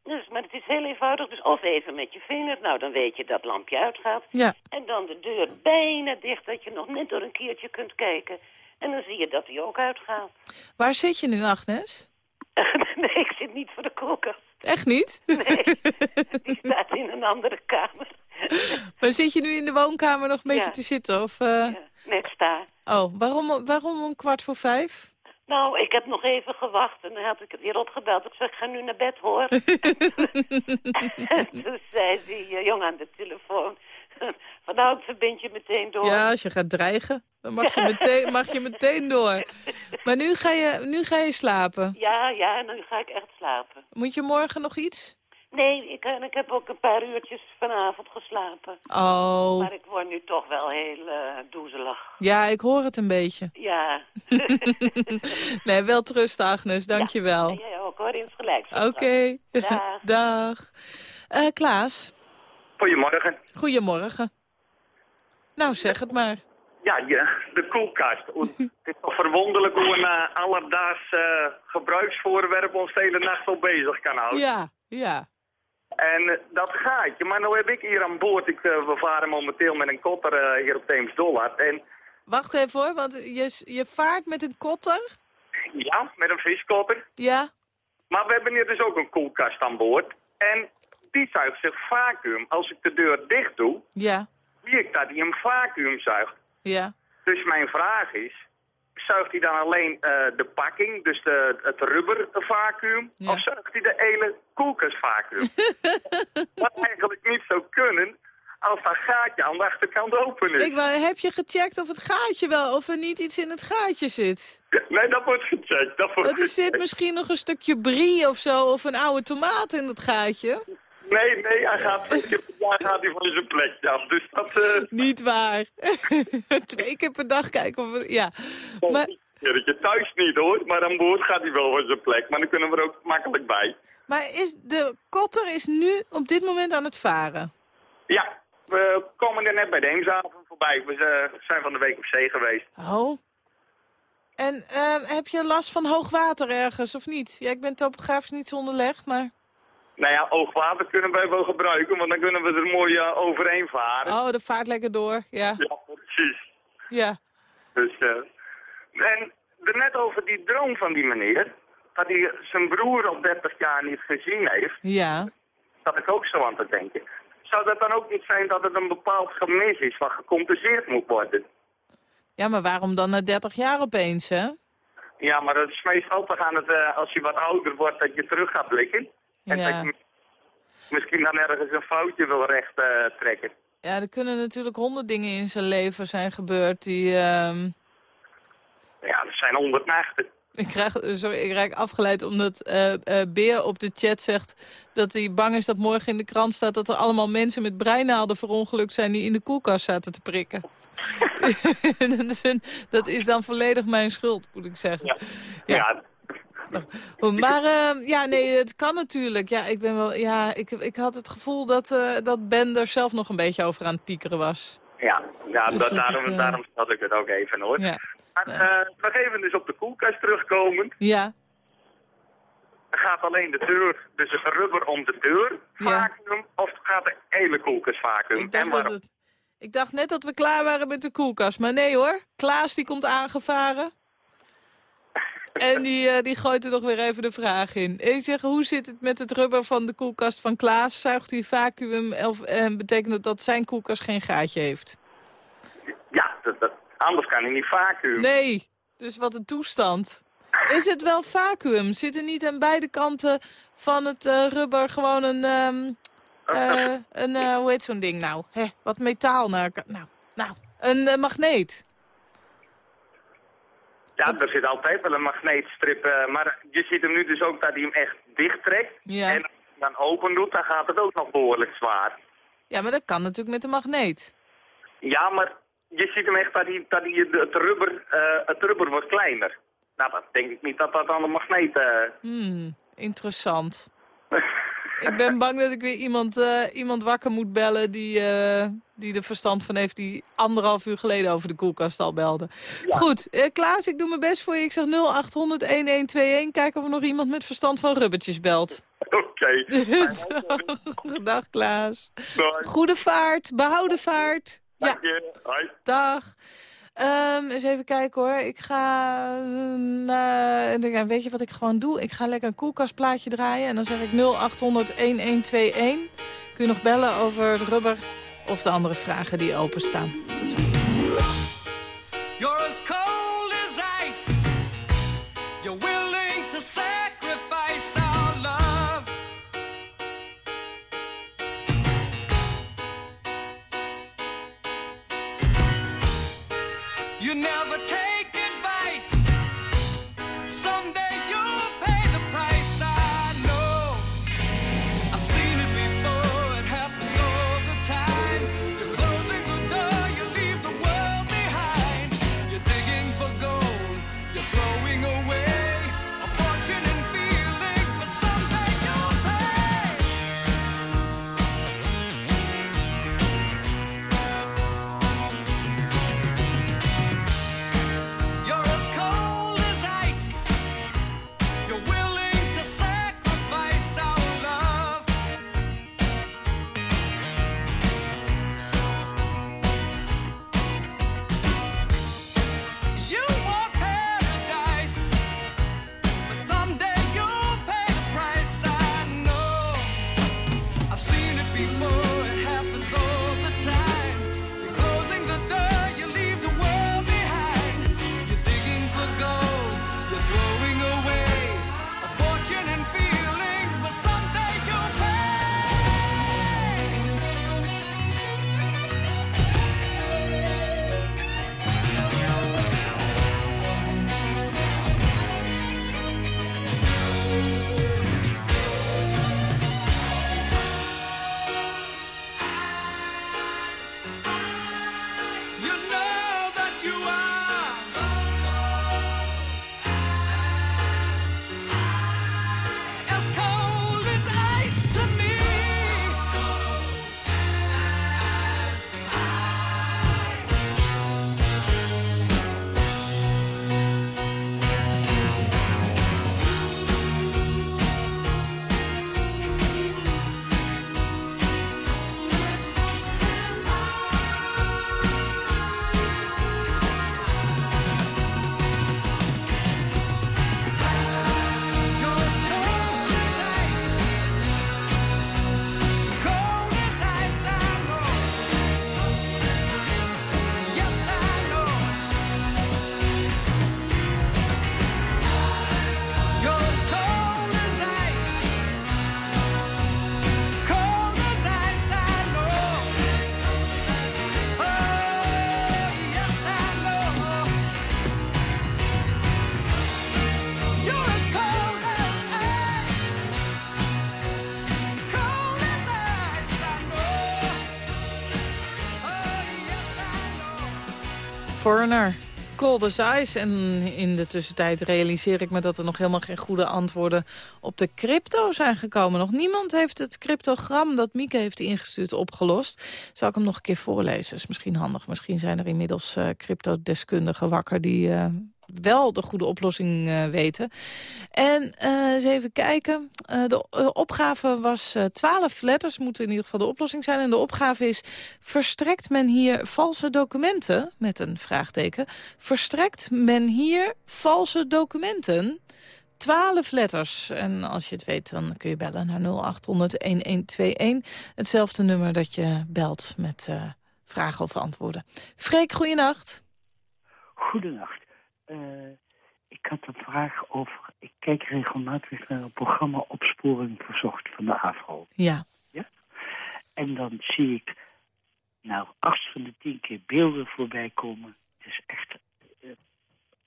Dus, maar het is heel eenvoudig. Dus of even met je vinger, nou dan weet je dat het lampje uitgaat. Ja. En dan de deur bijna dicht, dat je nog net door een keertje kunt kijken. En dan zie je dat hij ook uitgaat. Waar zit je nu, Agnes? nee, ik zit niet voor de koelkast. Echt niet? Nee, die staat in een andere kamer. Maar zit je nu in de woonkamer nog een beetje Ja. te zitten? Of, eh? Net sta. Oh, waarom, waarom om kwart voor vijf? Nou, ik heb nog even gewacht en dan had ik het weer opgebeld. Ik zeg, ik ga nu naar bed, hoor. en toen zei die eh, jongen aan de telefoon... nou, ik verbind je meteen door. Ja, als je gaat dreigen, dan mag je meteen, mag je meteen door. Maar nu ga, je, nu ga je slapen. Ja, ja, nu ga ik echt slapen. Moet je morgen nog iets? Nee, ik, en ik heb ook een paar uurtjes vanavond geslapen. Oh, Maar ik word nu toch wel heel eh doezelig. ja, ik hoor het een beetje. Ja. nee, wel trust, Agnes. Dank je wel. En jij ook hoor, insgelijks. Oké. Dag. Dag. Eh, Klaas, Goedemorgen. goedemorgen. Nou, zeg het maar. Ja, je, de koelkast. Het is toch verwonderlijk hoe een uh, alledaags eh, gebruiksvoorwerp ons de hele nacht al bezig kan houden. Ja, ja. En eh, dat gaatje, maar nou heb ik hier aan boord, ik, we varen momenteel met een kotter hier op Theems Dollard. En Wacht even hoor, want je, je vaart met een kotter. ja, met een viskotter. Ja. Maar we hebben hier dus ook een koelkast aan boord. En die zuigt zich vacuüm. Als ik de deur dicht doe, Ja, ik dat hij een vacuüm zuigt. ja. Dus mijn vraag is, zuigt hij dan alleen eh, de pakking, dus de, het rubber vacuüm, of zuigt hij de hele koelkastvacuüm? Wat eigenlijk niet zou kunnen als dat gaatje aan de achterkant open is. Ik wou, heb je gecheckt of het gaatje wel, of er niet iets in het gaatje zit? Nee, dat wordt gecheckt. Dat wordt er zit misschien nog een stukje brie of zo, of een oude tomaat in het gaatje. Nee, nee, hij gaat, jaar gaat hij van zijn plekje af. Dus dat... eh Niet waar. Twee keer per dag kijken of... Ja. Maar, je thuis niet hoor, maar aan boord gaat hij wel van zijn plek. Maar dan kunnen we er ook makkelijk bij. maar is de kotter is nu op dit moment aan het varen? Ja, we komen er net bij de Eemshaven voorbij. We zijn van de week op zee geweest. Oh. En eh, heb je last van hoogwater ergens, of niet? Ja, ik ben topografisch niet zo onderlegd, maar... Nou ja, oogwater kunnen wij wel gebruiken, want dan kunnen we er mooi eh, overheen varen. Oh, dat vaart lekker door, ja. Ja, precies. Ja. Dus, eh en net over die droom van die meneer, dat hij zijn broer al 30 jaar niet gezien heeft, Ja. dat ik ook zo aan te denken. Zou dat dan ook niet zijn dat het een bepaald gemis is wat gecompenseerd moet worden? Ja, maar waarom dan na 30 jaar opeens, hè? Ja, maar dat is meestal toch aan het, eh, als je wat ouder wordt, dat je terug gaat blikken. En Ja. dat misschien dan ergens een foutje wil recht trekken. Ja, er kunnen natuurlijk honderd dingen in zijn leven zijn gebeurd die... ehm, Ja, dat zijn honderd nachten. Ik krijg, sorry, ik raak afgeleid omdat eh, Beer op de chat zegt dat hij bang is dat morgen in de krant staat dat er allemaal mensen met breinaalden verongelukt zijn die in de koelkast zaten te prikken. dat, is een- dat is dan volledig mijn schuld, moet ik zeggen. Ja. ja. Maar eh, ja, nee, het kan natuurlijk. Ja, ik, ben wel, ja, ik, ik had het gevoel dat, eh, dat Ben er zelf nog een beetje over aan het piekeren was. Ja, ja Dus dat, dat daarom, het, eh, daarom had ik het ook even hoor. Ja. Maar eh, nog even dus op de koelkast terugkomen. Ja. Er gaat alleen de deur, dus het rubber om de deur vacuüm, of gaat de hele koelkast vacuüm? En waarom? het, ik dacht net dat we klaar waren met de koelkast. Maar nee hoor, Klaas die komt aangevaren. En die, eh, die gooit er nog weer even de vraag in. Ik zeg, hoe zit het met het rubber van de koelkast van Klaas? Zuigt hij vacuüm of en betekent dat dat zijn koelkast geen gaatje heeft? Ja, dat, dat- anders kan hij niet vacuüm. Nee, dus wat een toestand. Is het wel vacuüm? Zit er niet aan beide kanten van het eh, rubber gewoon een... ehm, eh, een eh, hoe heet zo'n ding nou? Hè, wat metaal Nou, nou een eh, magneet. Ja, er zit altijd wel een magneetstrip, eh, maar je ziet hem nu dus ook dat hij hem echt dicht trekt. Ja. En als hij dan open doet, dan gaat het ook nog behoorlijk zwaar. Ja, maar dat kan natuurlijk met de magneet. Ja, maar je ziet hem echt dat, hij, dat hij, het, rubber, eh, het rubber wordt kleiner. Nou, dat denk ik niet dat dat aan de magneet... eh, Hmm, interessant. Ik ben bang dat ik weer iemand, eh, iemand wakker moet bellen die, eh, die er verstand van heeft... die anderhalf uur geleden over de koelkast al belde. Goed, eh, Klaas, ik doe mijn best voor je. Ik zeg 0800-1121. Kijken of er nog iemand met verstand van rubbertjes belt. Oké. Dag, Dag Klaas. Goede vaart, behouden vaart. Dank je. Hoi. Dag. Ehm, eens even kijken hoor. Ik ga ja, Weet je wat ik gewoon doe? Ik ga lekker een koelkastplaatje draaien. En dan zeg ik 0800 1121. Kun je nog bellen over het rubber of de andere vragen die openstaan. Tot. Foreigner. Cold as ice. En in de tussentijd realiseer ik me dat er nog helemaal geen goede antwoorden op de crypto zijn gekomen. Nog niemand heeft het cryptogram dat Mieke heeft ingestuurd opgelost. Zal ik hem nog een keer voorlezen? Is misschien handig. Misschien zijn er inmiddels eh cryptodeskundigen wakker die eh, wel de goede oplossing eh, weten. En eh, eens even kijken. Eh, de opgave was eh, 12 letters, moet in ieder geval de oplossing zijn. En de opgave is, verstrekt men hier valse documenten? Met een vraagteken. Verstrekt men hier valse documenten? 12 letters. En als je het weet, dan kun je bellen naar 0800-1121. Hetzelfde nummer dat je belt met vragen of antwoorden. Freek, goeienacht. Goedenacht. Eh, ik had een vraag over... Ik kijk regelmatig naar het programma Opsporing Verzocht van de AVRO. Ja. Ja? En dan zie ik nou acht van de tien keer beelden voorbij komen. Het is echt eh,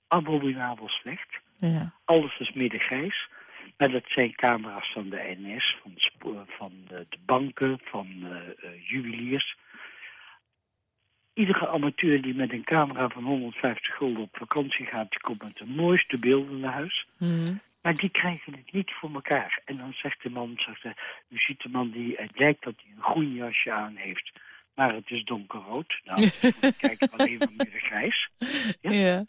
abominabel slecht. Ja. Alles is middengrijs. Maar dat zijn camera's van de NS, van de, van de, de banken, van eh, juweliers. Iedere amateur die met een camera van 150 gulden op vakantie gaat, die komt met de mooiste beelden naar huis. Mhm. Maar die krijgen het niet voor elkaar. En dan zegt de man, zegt, hij, u ziet de man die, het lijkt dat hij een groen jasje aan heeft, maar het is donkerrood. Nou, kijk alleen maar meer grijs. Ja.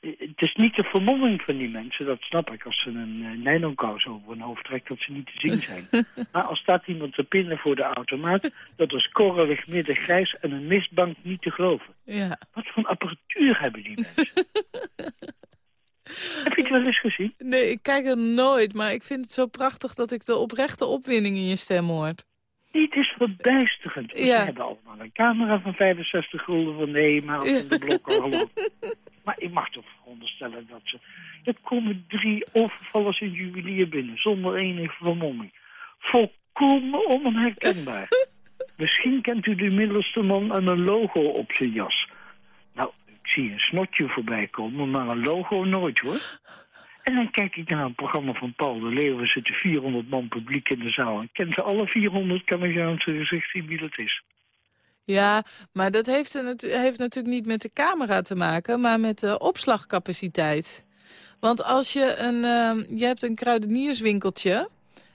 Het is niet de vermomming van die mensen, dat snap ik. Als ze een uh, nylonkous over hun hoofd trekt, dat ze niet te zien zijn. maar als staat iemand te pinnen voor de automaat, dat is korrelig middengrijs en een mistbank niet te geloven. Ja. Wat voor apparatuur hebben die mensen? Heb je het wel eens gezien? Nee, ik kijk er nooit, maar ik vind het zo prachtig dat ik de oprechte opwinding in je stem hoor. Het is verbijsterend. Ja. Ze hebben allemaal een camera van 65 gulden van de HEMA of van de blokken. Maar ik mag toch veronderstellen dat ze... Er komen drie overvallers in juwelier binnen, zonder enige vermomming. Volkomen onherkenbaar. Misschien kent u de middelste man aan een logo op zijn jas. Nou, ik zie een snotje voorbij komen, maar een logo nooit hoor. En dan kijk ik naar een programma van Paul de Leeuw. Er zitten 400 man publiek in de zaal. En kent ze alle 400, kan ik aan zijn gezicht zien wie dat is. Ja, maar dat heeft, heeft natuurlijk niet met de camera te maken, maar met de opslagcapaciteit. Want als je een, ehm, je hebt een kruidenierswinkeltje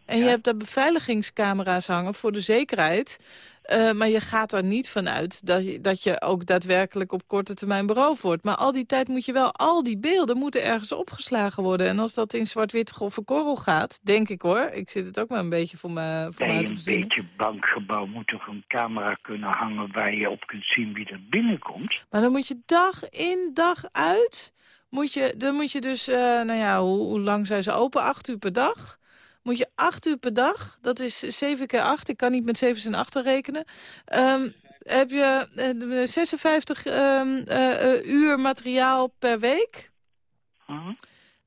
en je hebt daar beveiligingscamera's hangen voor de zekerheid. Eh, maar je gaat er niet vanuit dat je, dat je ook daadwerkelijk op korte termijn beroofd wordt. Maar al die tijd moet je wel, al die beelden moeten ergens opgeslagen worden. En als dat in zwart-wit of korrel gaat, denk ik hoor. Ik zit het ook maar een beetje voor, me, voor Bij een beetje bankgebouw moet toch een camera kunnen hangen... waar je op kunt zien wie er binnenkomt? Maar dan moet je dag in, dag uit... Moet je, dan moet je dus, eh, nou ja, hoe, hoe lang zijn ze open? Acht uur per dag. Moet je acht uur per dag, dat is zeven keer acht. Ik kan niet met zeven en achter rekenen. Ehm, heb je eh, 56 ehm, eh, eh, uur materiaal per week.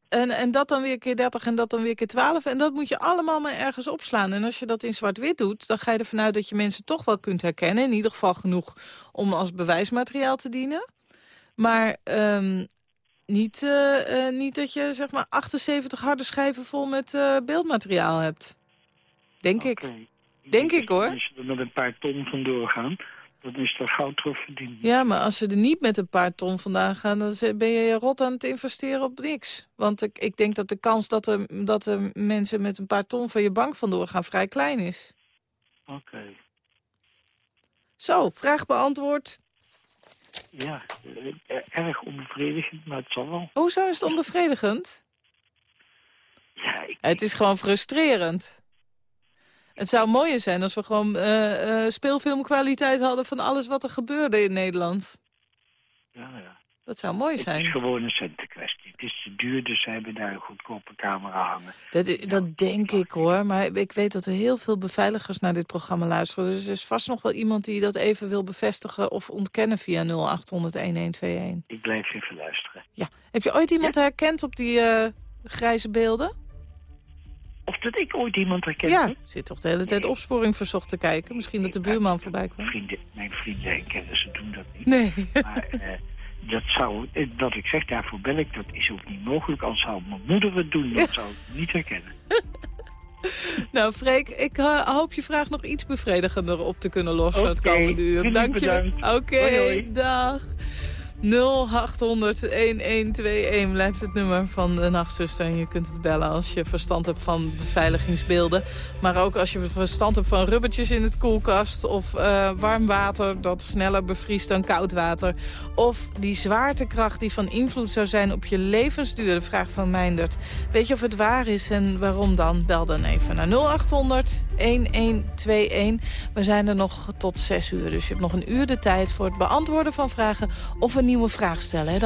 En, en dat dan weer keer 30 en dat dan weer keer 12. En dat moet je allemaal maar ergens opslaan. En als je dat in zwart-wit doet, dan ga je ervan uit dat je mensen toch wel kunt herkennen. In ieder geval genoeg om als bewijsmateriaal te dienen. Maar ehm, niet, eh, eh, niet dat je zeg maar 78 harde schijven vol met eh, beeldmateriaal hebt. Denk ik. Denk ik hoor. Als je er met een paar ton vandoor gaan, dan is er goud terug verdiend. Ja, maar als ze er niet met een paar ton vandaan gaan... dan ben je rot aan het investeren op niks. Want ik, ik denk dat de kans dat er, dat er mensen met een paar ton van je bank vandoor gaan vrij klein is. Oké. Zo, vraag beantwoord. Ja, eh, erg onbevredigend, maar het zal wel. Hoezo is het onbevredigend? Ja, ik... Het is gewoon frustrerend. Het zou mooier zijn als we gewoon eh, eh, speelfilmkwaliteit hadden... van alles wat er gebeurde in Nederland. Ja, ja. Dat zou mooi Het is zijn. gewoon een. Te duur, dus ze hebben daar een goedkope camera hangen. Dat, dat denk ik hoor, maar ik weet dat er heel veel beveiligers naar dit programma luisteren. Dus er is vast nog wel iemand die dat even wil bevestigen of ontkennen via 0800-1121. Ik blijf even luisteren. Ja. Heb je ooit iemand herkend op die eh, grijze beelden? Of dat ik ooit iemand herken? Ja, zit toch de hele tijd opsporing verzocht te kijken. Misschien dat de buurman voorbij kwam. Vrienden, mijn vrienden en kennissen doen dat niet. Nee. Maar eh, dat zou, eh, wat ik zeg, daarvoor bel ik, dat is ook niet mogelijk. Al zou mijn moeder het doen, dat zou ik niet herkennen. Nou, Freek, ik eh, hoop je vraag nog iets bevredigender op te kunnen lossen het Oké, komende uur. Dank je. Oké, dag. 0800 1121 blijft het nummer van de nachtzuster. En je kunt het bellen als je verstand hebt van beveiligingsbeelden. Maar ook als je verstand hebt van rubbertjes in het koelkast... of eh, warm water dat sneller bevriest dan koud water. Of die zwaartekracht die van invloed zou zijn op je levensduur. De vraag van Meindert. Weet je of het waar is en waarom dan? Bel dan even naar 0800 1121. We zijn er nog tot 6 uur, dus je hebt nog een uur de tijd... voor het beantwoorden van vragen of een nieuwe vraag stellen. Hè?